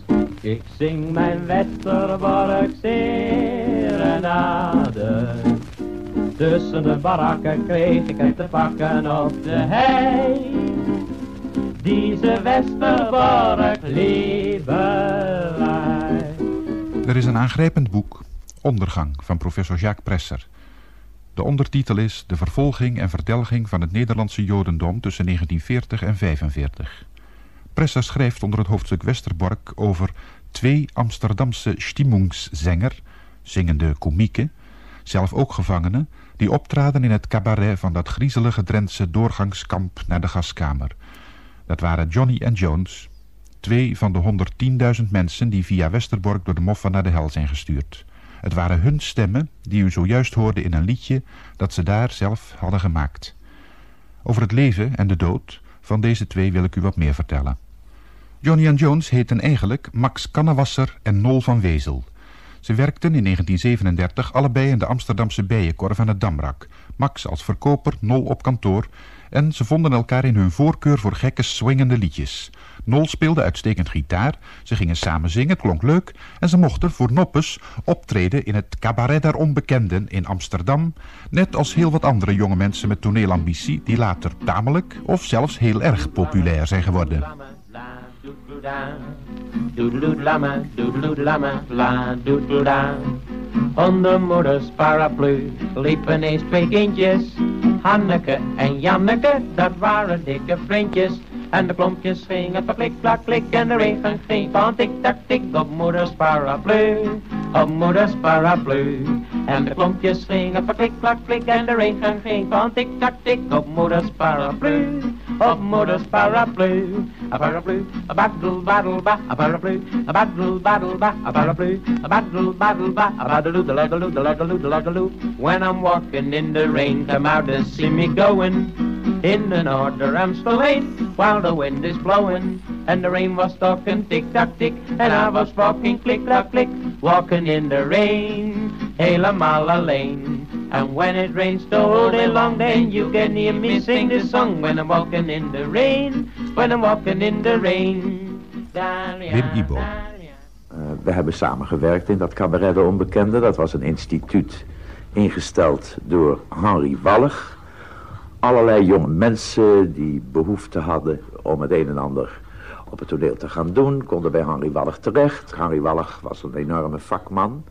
Speaker 27: Ik zing mijn Westerbork serenade. Tussen de barakken kreeg ik het te pakken op de hei. Deze Westerbork liebelij.
Speaker 16: Er is een aangrijpend boek, Ondergang, van professor Jacques Presser. De ondertitel is De vervolging en verdelging van het Nederlandse Jodendom tussen 1940 en 1945. Presser schrijft onder het hoofdstuk Westerbork over twee Amsterdamse Stimmungssänger, zingende komieken, zelf ook gevangenen, die optraden in het cabaret van dat griezelige Drentse doorgangskamp naar de gaskamer. Dat waren Johnny en Jones, twee van de 110.000 mensen die via Westerbork door de moffen naar de hel zijn gestuurd. Het waren hun stemmen die u zojuist hoorde in een liedje dat ze daar zelf hadden gemaakt. Over het leven en de dood van deze twee wil ik u wat meer vertellen. Johnny en Jones heten eigenlijk Max Kannewasser en Nol van Wezel. Ze werkten in 1937 allebei in de Amsterdamse bijenkorf aan het Damrak. Max als verkoper, Nol op kantoor. En ze vonden elkaar in hun voorkeur voor gekke swingende liedjes. Nol speelde uitstekend gitaar, ze gingen samen zingen, klonk leuk... en ze mochten voor Noppes optreden in het Cabaret der Onbekenden in Amsterdam... net als heel wat andere jonge mensen met toneelambitie... die later tamelijk of zelfs heel erg populair zijn geworden.
Speaker 27: Onder moeders paraplu liepen eens twee kindjes. Hanneke en Janneke, dat waren dikke vriendjes. En de klompjes gingen van klik, plak, klik en de regen ging van tik, tak, tik op moeders paraplu. Op moeders paraplu. En de klompjes gingen van klik, plak, klik en de regen ging van tik, tak, tik op moeders paraplu. Op moeders paraplu. A paraplu, a battle, battle, ba, a paraplu, a battle, battle, ba, a paraplu, a battle, battle, ba, a badaloo, the lagaloo, the lagaloo, the lagaloo. When I'm walking in the rain, come out and see me going. In an order I'm still while the wind is blowing and the rain was talking tick tock tick and I was walking click clock click walking in the rain helemaal alleen. And when it rains the whole day long then you can hear me sing this song. When I'm walking in the rain when I'm walking in the rain.
Speaker 16: Wim Ibo.
Speaker 28: Uh, we hebben samengewerkt in dat cabaret de Onbekende. Dat was een instituut ingesteld door Henry Wallig. Allerlei jonge mensen die behoefte hadden om het een en ander op het toneel te gaan doen, konden bij Henry Wallig terecht. Henry Wallig was een enorme vakman.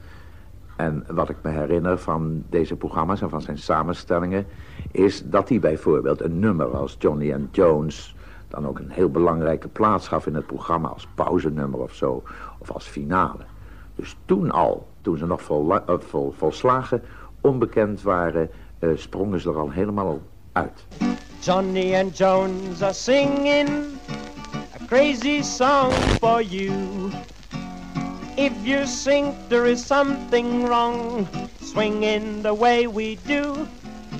Speaker 28: En wat ik me herinner van deze programma's en van zijn samenstellingen... is dat hij bijvoorbeeld een nummer als Johnny and Jones... dan ook een heel belangrijke plaats gaf in het programma... als pauzenummer of zo, of als finale. Dus toen al, toen ze nog vol, uh, vol, volslagen onbekend waren... Uh, sprongen ze er al helemaal uit.
Speaker 27: Johnny and Jones are singing crazy song for you. If you think there is something wrong, swinging the way we do.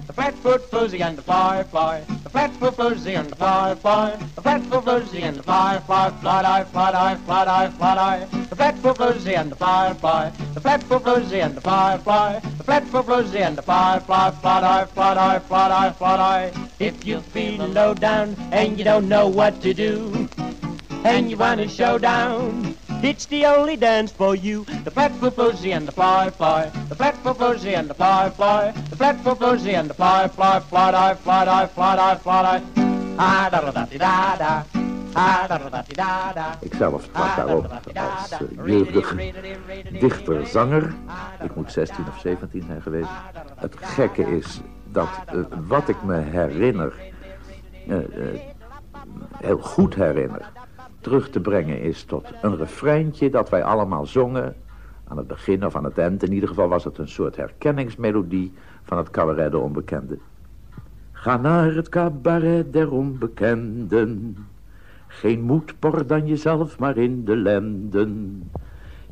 Speaker 27: The flatfoot floozy and the firefly, the flatfoot floozy and the firefly, the flatfoot floozy and the firefly, fly die, fly die, fly die, fly die. The flatfoot floozy and the firefly, the flatfoot floozy and the firefly, the platform flows in the fly, fly, fly, fly, fly, fly, fly. If you're feeling low down and you don't know what to do, and you want a showdown, it's the only dance for you. The platform flows in the fly, fly. The platform flows in the fly, fly. The platform flows in the fly, fly, fly, fly, fly, fly, fly, fly. Ah, da da da da da.
Speaker 28: Ik zelf trad daarop als uh, jeugdige dichter-zanger. Ik moet 16 of 17 zijn geweest. Het gekke is dat uh, wat ik me herinner, uh, heel goed herinner, terug te brengen is tot een refreintje dat wij allemaal zongen. Aan het begin of aan het eind. In ieder geval was het een soort herkenningsmelodie van het cabaret de onbekende. Ga naar het cabaret der onbekenden. Geen moedbor dan jezelf, maar in de lenden.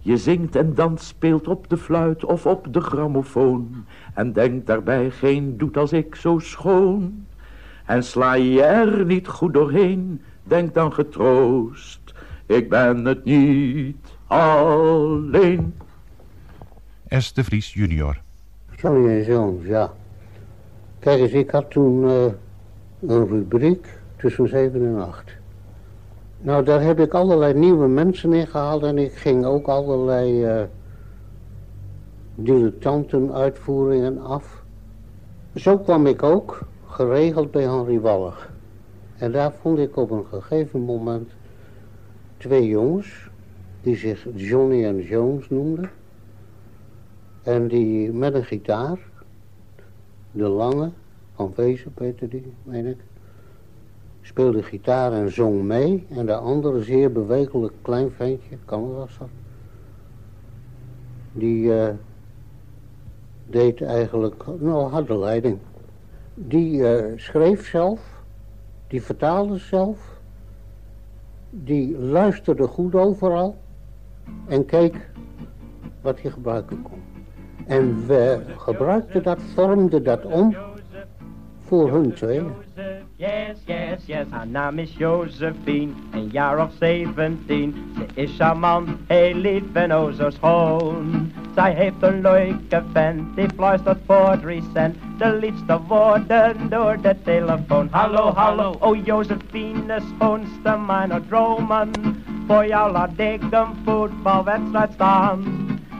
Speaker 28: Je zingt en danst, speelt op de fluit of op de grammofoon. En denkt daarbij geen doet als ik zo schoon. En sla je er niet goed doorheen, denk dan getroost. Ik ben het niet alleen.
Speaker 16: S. de Vries junior.
Speaker 29: En Zoons, ja. Kijk eens, ik had toen uh, een rubriek tussen 7 en 8. Nou, daar heb ik allerlei nieuwe mensen in gehaald en ik ging ook allerlei uh, dilettantenuitvoeringen af. Zo kwam ik ook geregeld bij Henry Wallig. En daar vond ik op een gegeven moment twee jongens, die zich Johnny en Jones noemden. En die met een gitaar, de lange, van Wezen, Peter die, meen ik speelde gitaar en zong mee. En de andere, zeer bewegelijk klein ventje, kan was dat. Die uh, deed eigenlijk, nou, had de leiding. Die uh, schreef zelf, die vertaalde zelf. Die luisterde goed overal. En keek wat hij gebruiken kon. En we gebruikten dat, vormden dat om voor hun tweeën.
Speaker 27: Yes, yes, yes, haar naam is Josephine, een jaar of zeventien. Ze is charmant, heel lief en o zo schoon. Zij heeft een leuke vent, die fluistert voor drie cent. De liefste woorden door de telefoon. Hallo, hallo, oh Josephine, schoonste mijn dromen. Voor jou laat ik een voetbalwedstrijd staan.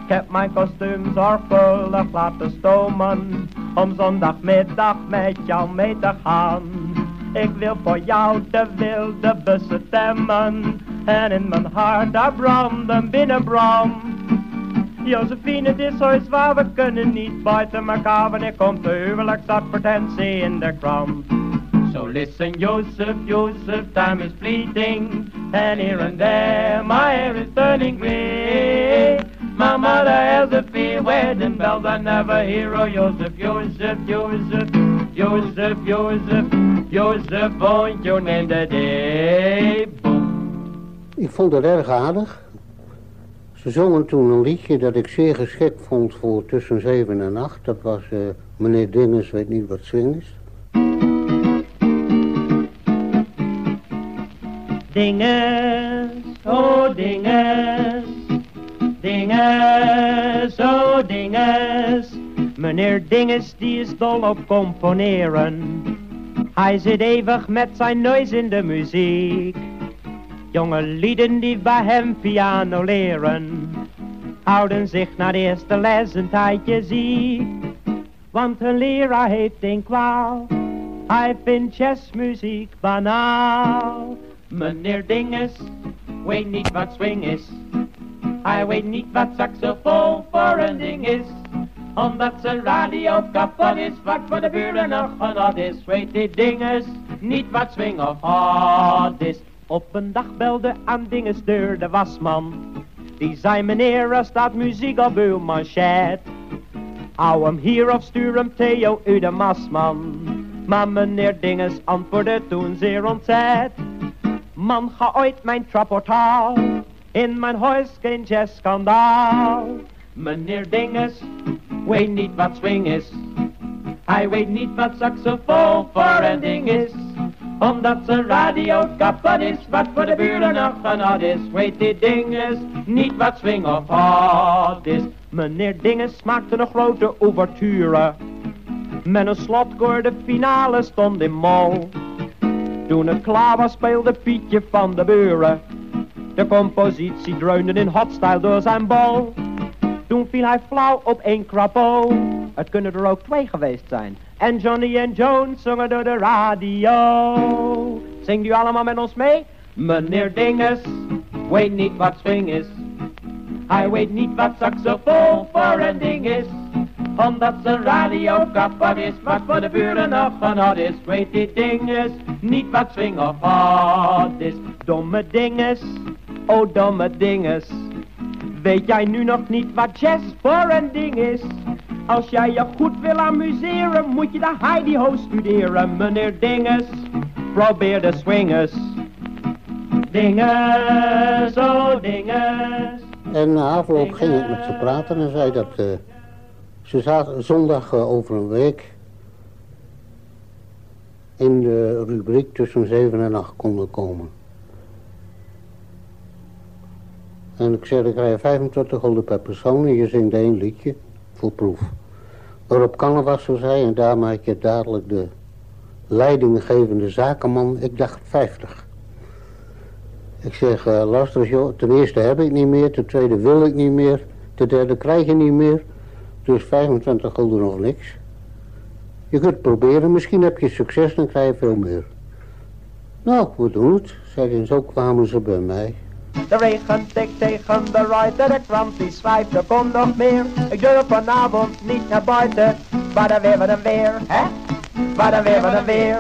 Speaker 27: Ik heb mijn kostuum zorgvuldig laten stomen om zondagmiddag met jou mee te gaan. Ik wil voor jou de wilde bussen temmen en in mijn hart daar branden binnenbrand. Josephine, het is zo zwaar, we kunnen niet buiten elkaar wanneer komt de huwelijksadvertentie in de krant. So listen, Joseph, Joseph, time is fleeting, and here and there my hair is turning gray. My mother has a fear wedding bells I never hear. Oh, Joseph, Joseph, Joseph, Joseph, Joseph, Joseph, won't you name the day?
Speaker 29: Ik vond het erg aardig. Ze zongen toen een liedje dat ik zeer geschikt vond voor tussen 7 en 8. Dat was uh, meneer Dinges weet niet wat swing is.
Speaker 27: Dinges, oh dinges, dinges, oh dinges. Meneer Dinges die is dol op componeren. Hij zit eeuwig met zijn neus in de muziek. Jonge lieden die bij hem piano leren. Houden zich na de eerste les een tijdje ziek. Want hun leraar heeft een kwaal. Hij vindt jazzmuziek banaal. Meneer Dinges weet niet wat swing is. Hij weet niet wat saxofoon voor een ding is. Omdat zijn radio kapot is, wat voor de buren nog genot is. Weet die Dinges niet wat swing of hot is. Op een dag belde aan Dinges deur de wasman. Die zei meneer, er staat muziek op uw manchet. Hou hem hier of stuur hem Theo u de masman. Maar meneer Dinges antwoordde toen zeer ontzet. Man, ga ooit mijn trapportaal. In mijn huis geen jazzskandaal. Meneer Dinges weet niet wat swing is. Hij weet niet wat saxofoon voor een ding is. Omdat zijn radio kapot is, wat voor de buren nog genot is. Weet die dinges niet wat swing of hot is. Meneer Dinges maakte een grote ouverture. Met een slotkoor de finale stond in mol. Toen het klaar was speelde Pietje van de Buren. De compositie dreunde in hotstyle door zijn bal. Toen viel hij flauw op één krappo. Het kunnen er ook twee geweest zijn. En Johnny en Jones zongen door de radio. Zingt u allemaal met ons mee? Meneer Dinges weet niet wat swing is. Hij weet niet wat saxofoon voor een ding is. Omdat zijn radio kapot is, wat voor de buren nog genot is. Weet die dinges niet wat swing of hot is. Domme dinges, oh domme dinges. Weet jij nu nog niet wat jazz voor een ding is? Als jij je goed wil amuseren, moet je de Heidi Ho studeren. Meneer Dinges, probeer de swingers. Dinges, oh dinges.
Speaker 29: En na afloop ging ik met ze praten en zei dat eh, ze zaten zondag eh, over een week in de rubriek tussen 7 en 8 konden komen. En ik zei, dan krijg je 25 gulden per persoon en je zingt één liedje voor proef. Waarop Canavas zo zei, en daar maak je dadelijk de leidinggevende zakenman, ik dacht 50. Ik zeg, uh, joh, ten eerste heb ik niet meer, ten tweede wil ik niet meer, ten derde krijg je niet meer. Dus 25 gulden nog niks. Je kunt proberen, misschien heb je succes, dan krijg je veel meer. Nou, we doen zei hij, en zo kwamen ze bij mij.
Speaker 27: De regen tikt tegen de ruiten, de krant die zwijft, er komt nog meer. Ik durf vanavond niet naar buiten, wat een weer, wat een weer, hè? Wat een weer, wat een weer.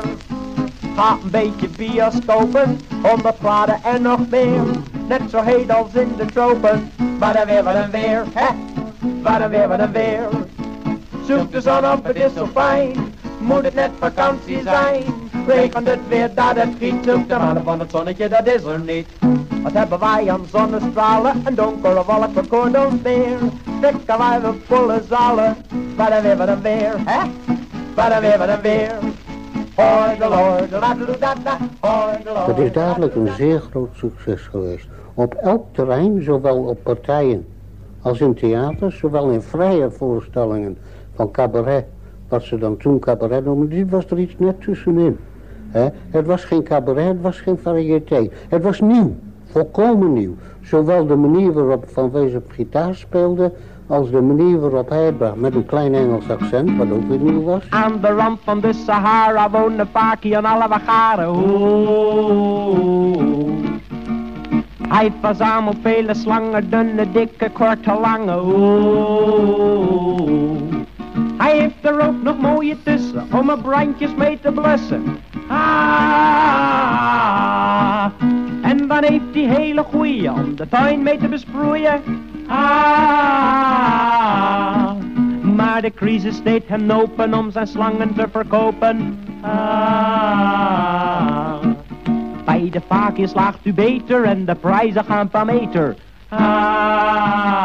Speaker 27: Ga een beetje bioscopen, 100 graden en nog meer. Net zo heet als in de tropen, wat een weer, wat een weer, hè? Wat een weer, wat een weer. Zoek de zon op, het is zo fijn, moet het net vakantie zijn. Regent het weer dat het giet, zoek de van het zonnetje, dat is er niet. Wat hebben wij aan zonnestralen, een donkere wolk verkoort ons weer. Stikken wij we volle zalen, wat een weer, wat een weer, hè? Wat een weer, wat een weer. De de de.
Speaker 29: Het is dadelijk een zeer groot succes geweest. Op elk terrein, zowel op partijen als in theater, zowel in vrije voorstellingen van cabaret, wat ze dan toen cabaret noemen, dit was er iets net tussenin. Het was geen cabaret, het was geen variété. Het was nieuw, volkomen nieuw. Zowel de manier waarop Van Wees op gitaar speelde, als de manier waarop hij bracht met een klein Engels accent, wat ook weer nieuw was.
Speaker 27: Aan de rand van de Sahara wonen Paki en alle wagaren. Hij verzamelt vele slangen, dunne, dikke, korte, lange. Hij heeft er ook nog mooie tussen, om er brandjes mee te blussen. Ah. En dan heeft hij hele goeie om de tuin mee te besproeien. Ah. Maar de crisis deed hem open om zijn slangen te verkopen. Ah. Bij de vaakjes slaagt u beter en de prijzen gaan per meter. Ah.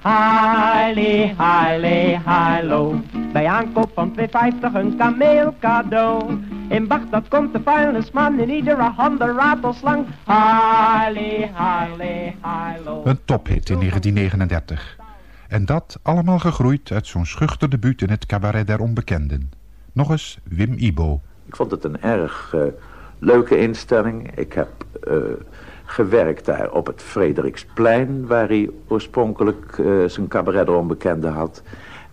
Speaker 27: Haile, haile, hailo. Bij aankoop van 2,50 een kameel cadeau. In Bagdad komt de vuilnisman in iedere hand een ratelslang. Haile, haile, hailo.
Speaker 16: Een tophit in 1939. En dat allemaal gegroeid uit zo'n schuchter debuut in het cabaret der onbekenden. Nog eens Wim Ibo.
Speaker 28: Ik vond het een erg eh, leuke instelling. Ik heb eh, gewerkt daar op het Frederiksplein... waar hij oorspronkelijk eh, zijn cabaret der onbekenden had.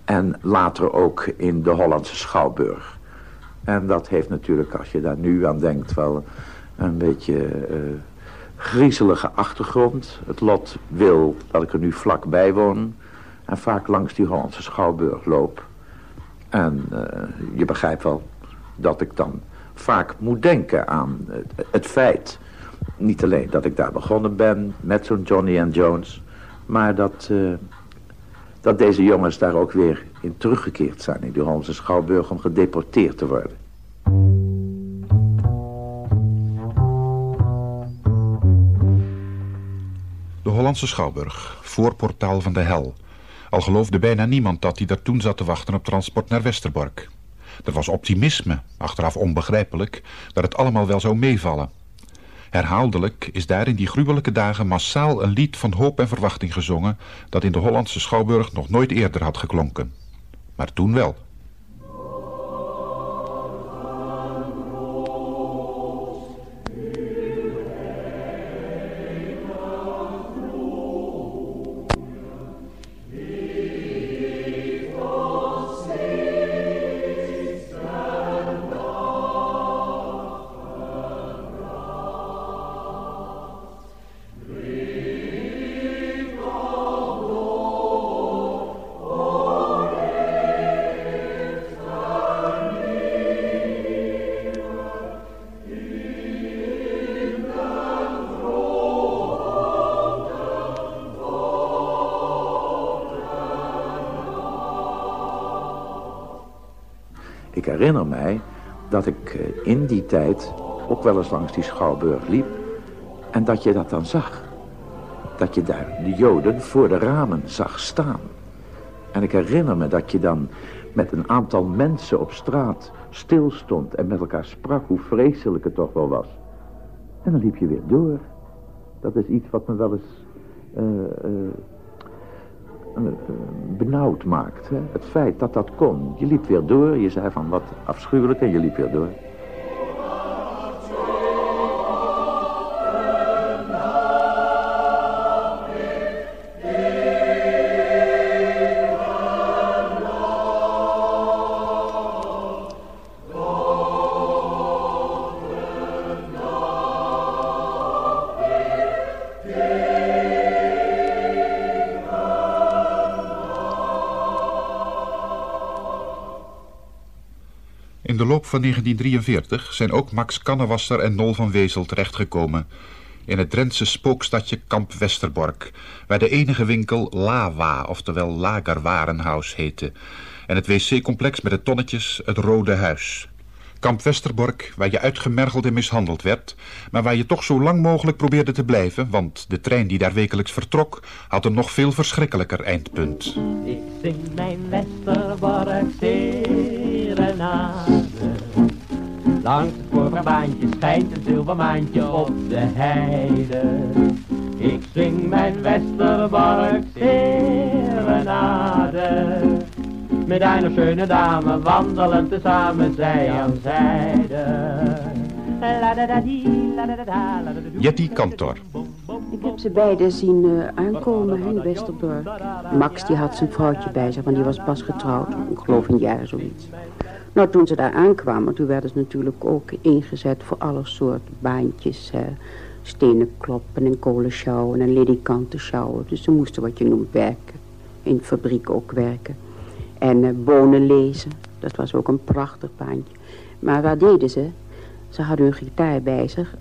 Speaker 28: En later ook in de Hollandse Schouwburg. En dat heeft natuurlijk, als je daar nu aan denkt... wel een beetje eh, griezelige achtergrond. Het lot wil dat ik er nu vlakbij woon... en vaak langs die Hollandse Schouwburg loop. En eh, je begrijpt wel dat ik dan vaak moet denken aan het, feit... niet alleen dat ik daar begonnen ben met zo'n Johnny and Jones... maar dat, eh, dat deze jongens daar ook weer in teruggekeerd zijn... in die Hollandse Schouwburg om gedeporteerd te worden.
Speaker 16: De Hollandse Schouwburg, voorportaal van de hel. Al geloofde bijna niemand dat hij daar toen zat te wachten op transport naar Westerbork. Er was optimisme, achteraf onbegrijpelijk, dat het allemaal wel zou meevallen. Herhaaldelijk is daar in die gruwelijke dagen massaal een lied van hoop en verwachting gezongen... dat in de Hollandse Schouwburg nog nooit eerder had geklonken. Maar toen wel.
Speaker 28: Herinner mij dat ik eh, in die tijd ook wel eens langs die schouwburg liep en dat je dat dan zag. Dat je daar de Joden voor de ramen zag staan. En ik herinner me dat je dan met een aantal mensen op straat stilstond en met elkaar sprak hoe vreselijk het toch wel was. En dan liep je weer door. Dat is iets wat me wel eens eh, eh, benauwd maakt. Hè? Het feit dat dat kon. Je liep weer door, je zei van wat afschuwelijk en je liep weer door.
Speaker 16: In de loop van 1943 zijn ook Max Kannewasser en Nol van Wezel terechtgekomen in het Drentse spookstadje Kamp Westerbork, waar de enige winkel Lava, oftewel Lagerwarenhaus, heette, en het wc-complex met de tonnetjes het Rode Huis. Kamp Westerbork, waar je uitgemergeld en mishandeld werd, maar waar je toch zo lang mogelijk probeerde te blijven, want de trein die daar wekelijks vertrok, had een nog veel verschrikkelijker eindpunt.
Speaker 27: Ik zing mijn Westerbork serenade. Langs het voorbaantje schijnt een zilvermaantje op de heide. Ik zing mijn Westerbork serenade. Met een schöne dame wandelen tezamen zij aan zijde.
Speaker 16: Jetty Kantor.
Speaker 30: Ik heb ze beiden zien uh, aankomen in Westerbork. Max die had zijn vrouwtje bij zich, want die was pas getrouwd. Ik geloof een jaar zoiets. Nou, toen ze daar aankwamen, toen werden ze natuurlijk ook ingezet voor alle soort baantjes. Uh, stenen kloppen en kolen sjouwen en ledikanten sjouwen. Dus ze moesten wat je noemt werken. In de fabriek ook werken. En uh, bonen lezen. Dat was ook een prachtig baantje. Maar waar deden ze? Ze hadden hun gitaar bij zich.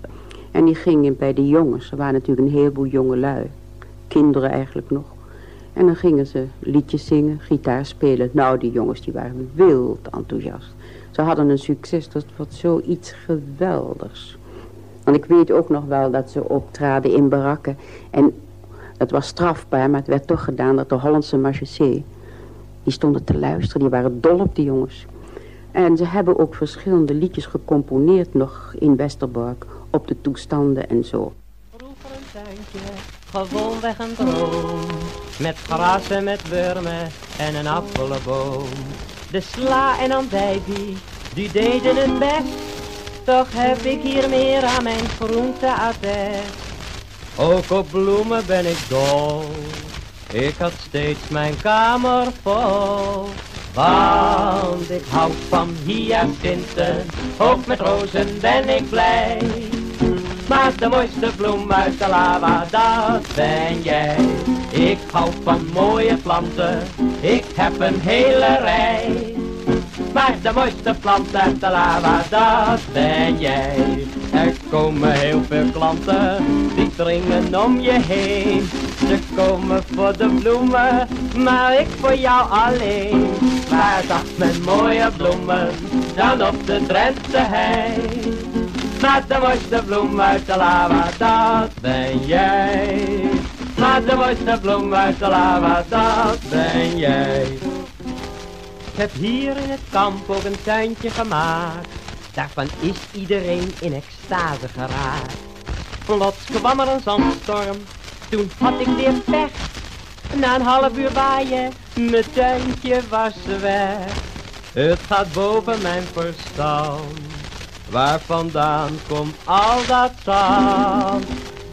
Speaker 30: En die gingen bij de jongens. Er waren natuurlijk een heleboel jonge lui. Kinderen eigenlijk nog. En dan gingen ze liedjes zingen, gitaar spelen. Nou, die jongens die waren wild enthousiast. Ze hadden een succes, dat was zoiets geweldigs. En ik weet ook nog wel dat ze optraden in barakken. En dat was strafbaar, maar het werd toch gedaan dat de Hollandse marchessee... die stonden te luisteren, die waren dol op die jongens. En ze hebben ook verschillende liedjes gecomponeerd nog in Westerbork... op de toestanden en zo.
Speaker 27: Vroeger een tuintje, gewoonweg een droom. Met gras en met wormen en een appelenboom. De sla en andijvie, die deden het best. Toch heb ik hier meer aan mijn groenteadres. Ook op bloemen ben ik dol. Ik had steeds mijn kamer vol. Want ik hou van hyacinten, ook met rozen ben ik blij. Maar de mooiste bloem uit de lava, dat ben jij. Ik hou van mooie planten, ik heb een hele rij. Maar de mooiste plant uit de lava, dat ben jij. Er komen heel veel klanten, die dringen om je heen. Ze komen voor de bloemen, maar ik voor jou alleen. Waar zag men mooie bloemen, dan op de Drentse hei. Maar de mooiste bloem uit de lava, dat ben jij. Maar de mooiste bloem uit de lava, dat ben jij. heb hier in het kamp ook een tuintje gemaakt. Daarvan is iedereen in extase geraakt. Plots kwam er een zandstorm, toen had ik weer pech. Na een half uur waaien, mijn tuintje was weg. Het gaat boven mijn verstand. Waar vandaan komt al dat zand?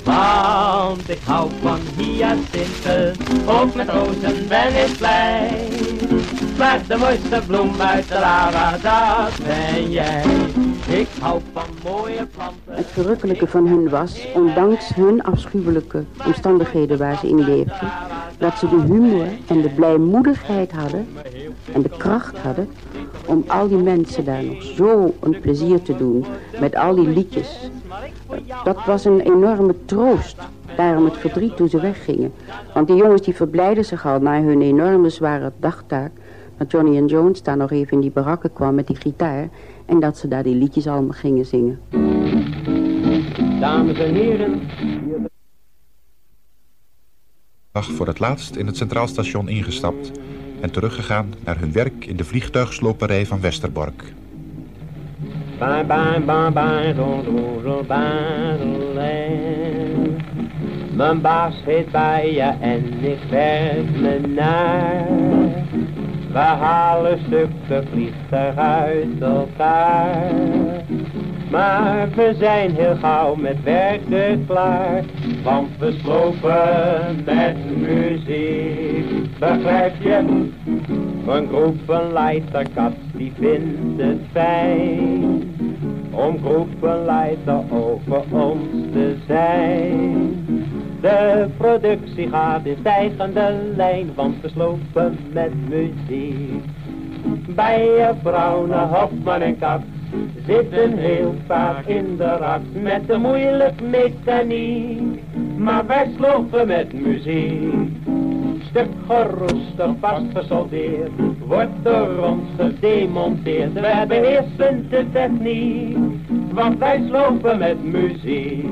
Speaker 27: Want ik hou van hyacinten, ook met rozen ben ik blij. Maar de mooiste bloem uit de lava, dat ben jij. Ik hou van mooie planten.
Speaker 30: Het verrukkelijke van hen was, ondanks hun afschuwelijke omstandigheden waar ze in leefden, dat ze de humor en de blijmoedigheid hadden en de kracht hadden om al die mensen daar nog zo een plezier te doen met al die liedjes. Dat was een enorme troost. Daarom het verdriet toen ze weggingen. Want die jongens die verblijden zich al na hun enorme zware dagtaak. Dat Johnny en Jones daar nog even in die barakken kwam met die gitaar. En dat ze daar die liedjes allemaal gingen zingen.
Speaker 27: Dames en heren.
Speaker 16: Dag voor het laatst in het Centraal Station ingestapt en teruggegaan naar hun werk in de vliegtuigsloperij van Westerbork.
Speaker 27: Bye bye bye bye do do do bye do Mijn baas heet bij je en ik werk me naar. We halen stukken vliegtuig uit elkaar. Maar we zijn heel gauw met werken klaar. Want we slopen met muziek. Begrijp je? Een groepenleiderkat die vindt het fijn. Om groepenleider over ons te zijn. De productie gaat in stijgende lijn, want we slopen met muziek. Bij je bruine Hofman en Kat zitten heel vaak in de rat met de moeilijk mechaniek. Maar wij slopen met muziek. Stuk gerustig vastgesoldeerd, wordt door ons gedemonteerd. We beheersen de techniek, want wij slopen met muziek.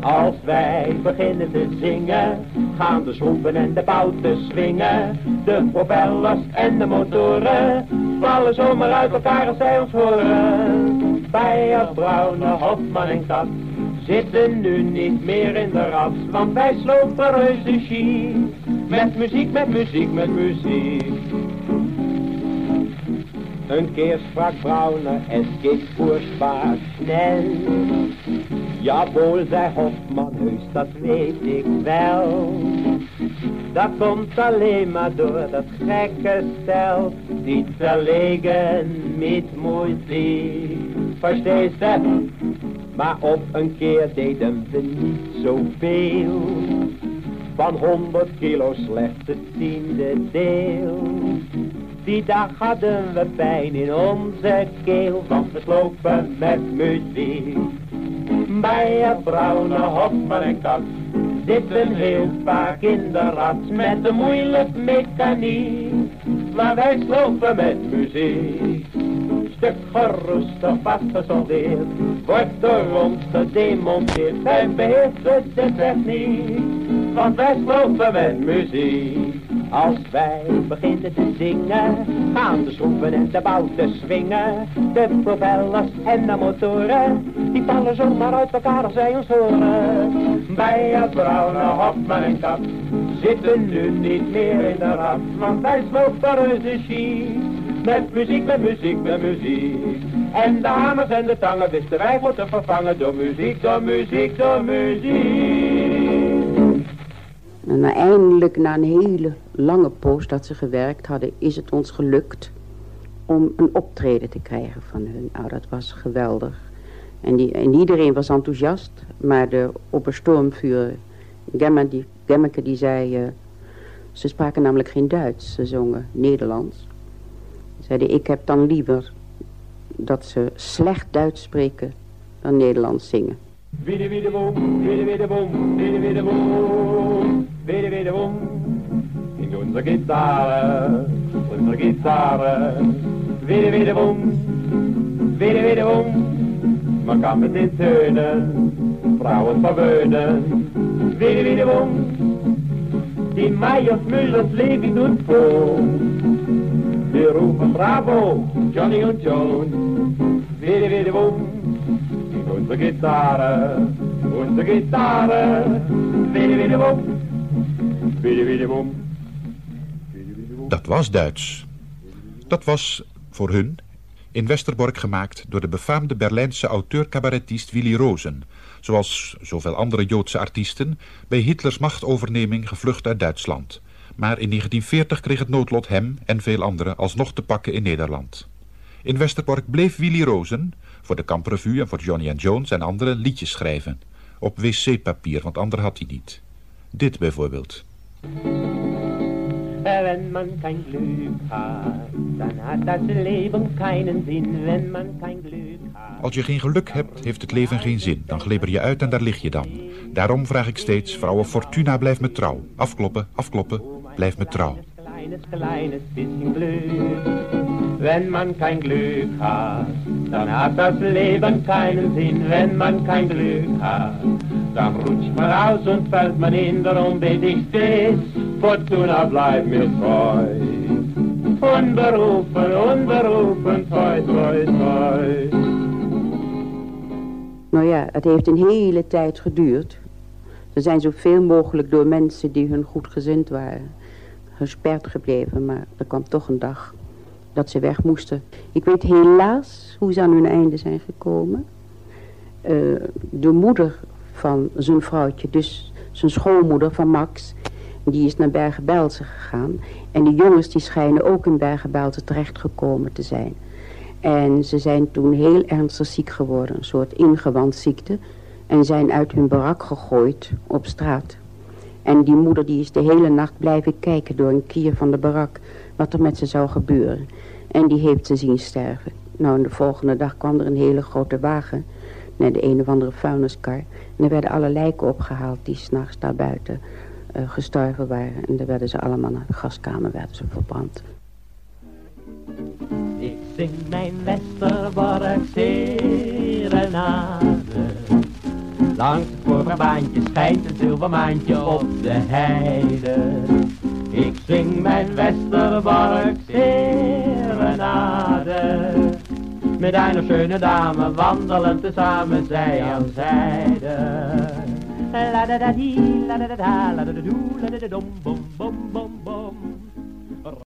Speaker 27: Als wij beginnen te zingen, gaan de schroeven en de bouten swingen. De propellers en de motoren vallen zomaar uit elkaar als zij ons horen. Bij het bruine Hofman en Kat zitten nu niet meer in de ras, want wij slopen reuze. Met muziek, met muziek, met muziek. Een keer sprak Brauner, es geht furchtbar schnell. Jawohl, zei Hofman, heus, dat weet ik wel. Dat komt alleen maar door dat gekke stel, die verlegen met muziek. Versteest je? Maar op een keer deden we niet zoveel. Van honderd kilo slechts het tiende deel. Die dag hadden we pijn in onze keel, want we slopen met muziek. Bij het bruine Hofman en Kat zitten heel vaak in de rat met de moeilijk mechaniek. Maar wij slopen met muziek. Stuk gerustig vastgesoldeerd, wordt door ons gedemonteerd. Wij beheersen de techniek, want wij slopen met muziek. Als wij beginnen te zingen, gaan de schroeven en de bouten swingen. De propellers en de motoren, die vallen zomaar uit elkaar als zij ons horen. Bij het bruine Hofman en Kat zitten nu niet meer in de rat, want wij slopen reuze chic. Met muziek, met muziek, met muziek. En de hamers en de tangen wisten wij voor te vervangen door muziek, door muziek, door muziek.
Speaker 30: En eindelijk, na een hele lange poos dat ze gewerkt hadden, is het ons gelukt om een optreden te krijgen van hun. Nou, dat was geweldig. En, die, en iedereen was enthousiast, maar de opperstormvuur Gemma, die, Gemmeke die zei, uh, ze spraken namelijk geen Duits, ze zongen Nederlands. Zeiden, ik heb dan liever dat ze slecht Duits spreken dan Nederlands zingen.
Speaker 27: Wiede, wiede, boom, wiede, wiede, boom, wiede, wiede, boom, wiede, wiede, boom. In onze Gitarre, onze Gitarre, wiede, wiede, boom, wiede, wiede, boom. Man kan met dit teunen, vrouwen verweunen, wiede, wiede, boom. Die mij of Mullers leven doet voor.
Speaker 20: die roepen bravo, Johnny und Joan. Widi widi boom, onze gitaren, onze boom.
Speaker 16: Dat was Duits. Dat was voor hun in Westerbork gemaakt door de befaamde Berlijnse auteur-cabaretist Willy Rosen, zoals zoveel andere Joodse artiesten, bij Hitlers machtoverneming gevlucht uit Duitsland. Maar in 1940 kreeg het noodlot hem en veel anderen alsnog te pakken in Nederland. In Westerbork bleef Willy Rosen, voor de Kamprevue en voor Johnny and Jones en anderen, liedjes schrijven. Op wc-papier, want ander had hij niet. Dit bijvoorbeeld.
Speaker 27: Wenn man kein Glück hat, dann hat das Leben keinen Sinn. Wenn man kein Glück hat.
Speaker 16: Als je geen geluk hebt, heeft het leven geen zin. Dan glibber je uit en daar lig je dan. Daarom vraag ik steeds, vrouwen Fortuna, blijf me trouw. Afkloppen, afkloppen, blijf me trouw.
Speaker 27: Kleines, kleines bisschen Glück. Wenn man kein Glück hat, dann hat das Leben keinen Sinn. Wenn man kein Glück hat, dann rutscht man aus und fällt man in der unbedingte Fortuna bleibt mir treu. Unberufen, unberufen, treu, treu, treu.
Speaker 30: Nou ja, het heeft een hele tijd geduurd. Ze zijn zoveel mogelijk door mensen die hun goedgezind waren gesperd gebleven. Maar er kwam toch een dag dat ze weg moesten. Ik weet helaas hoe ze aan hun einde zijn gekomen. Uh, de moeder van zijn vrouwtje, dus zijn schoonmoeder van Max... die is naar Bergen-Belsen gegaan. En de jongens die schijnen ook in Bergen-Belsen terechtgekomen te zijn. En ze zijn toen heel ernstig ziek geworden, een soort ingewandziekte... en zijn uit hun barak gegooid op straat. En die moeder die is de hele nacht blijven kijken door een kier van de barak... wat er met ze zou gebeuren. En die heeft ze zien sterven. Nou, en de volgende dag kwam er een hele grote wagen... naar de een of andere vuilniskar. En er werden alle lijken opgehaald die s'nachts daar buiten uh, gestorven waren. En daar werden ze allemaal naar de gaskamer werden ze verbrand.
Speaker 27: Ik zing mijn Westerbork serenade. Langs het voorbaantje schijnt een zilvermaantje op de heide. Ik zing mijn Westerbork serenade. Met een schöne dame wandelen tezamen zij aan zijde. La la la la.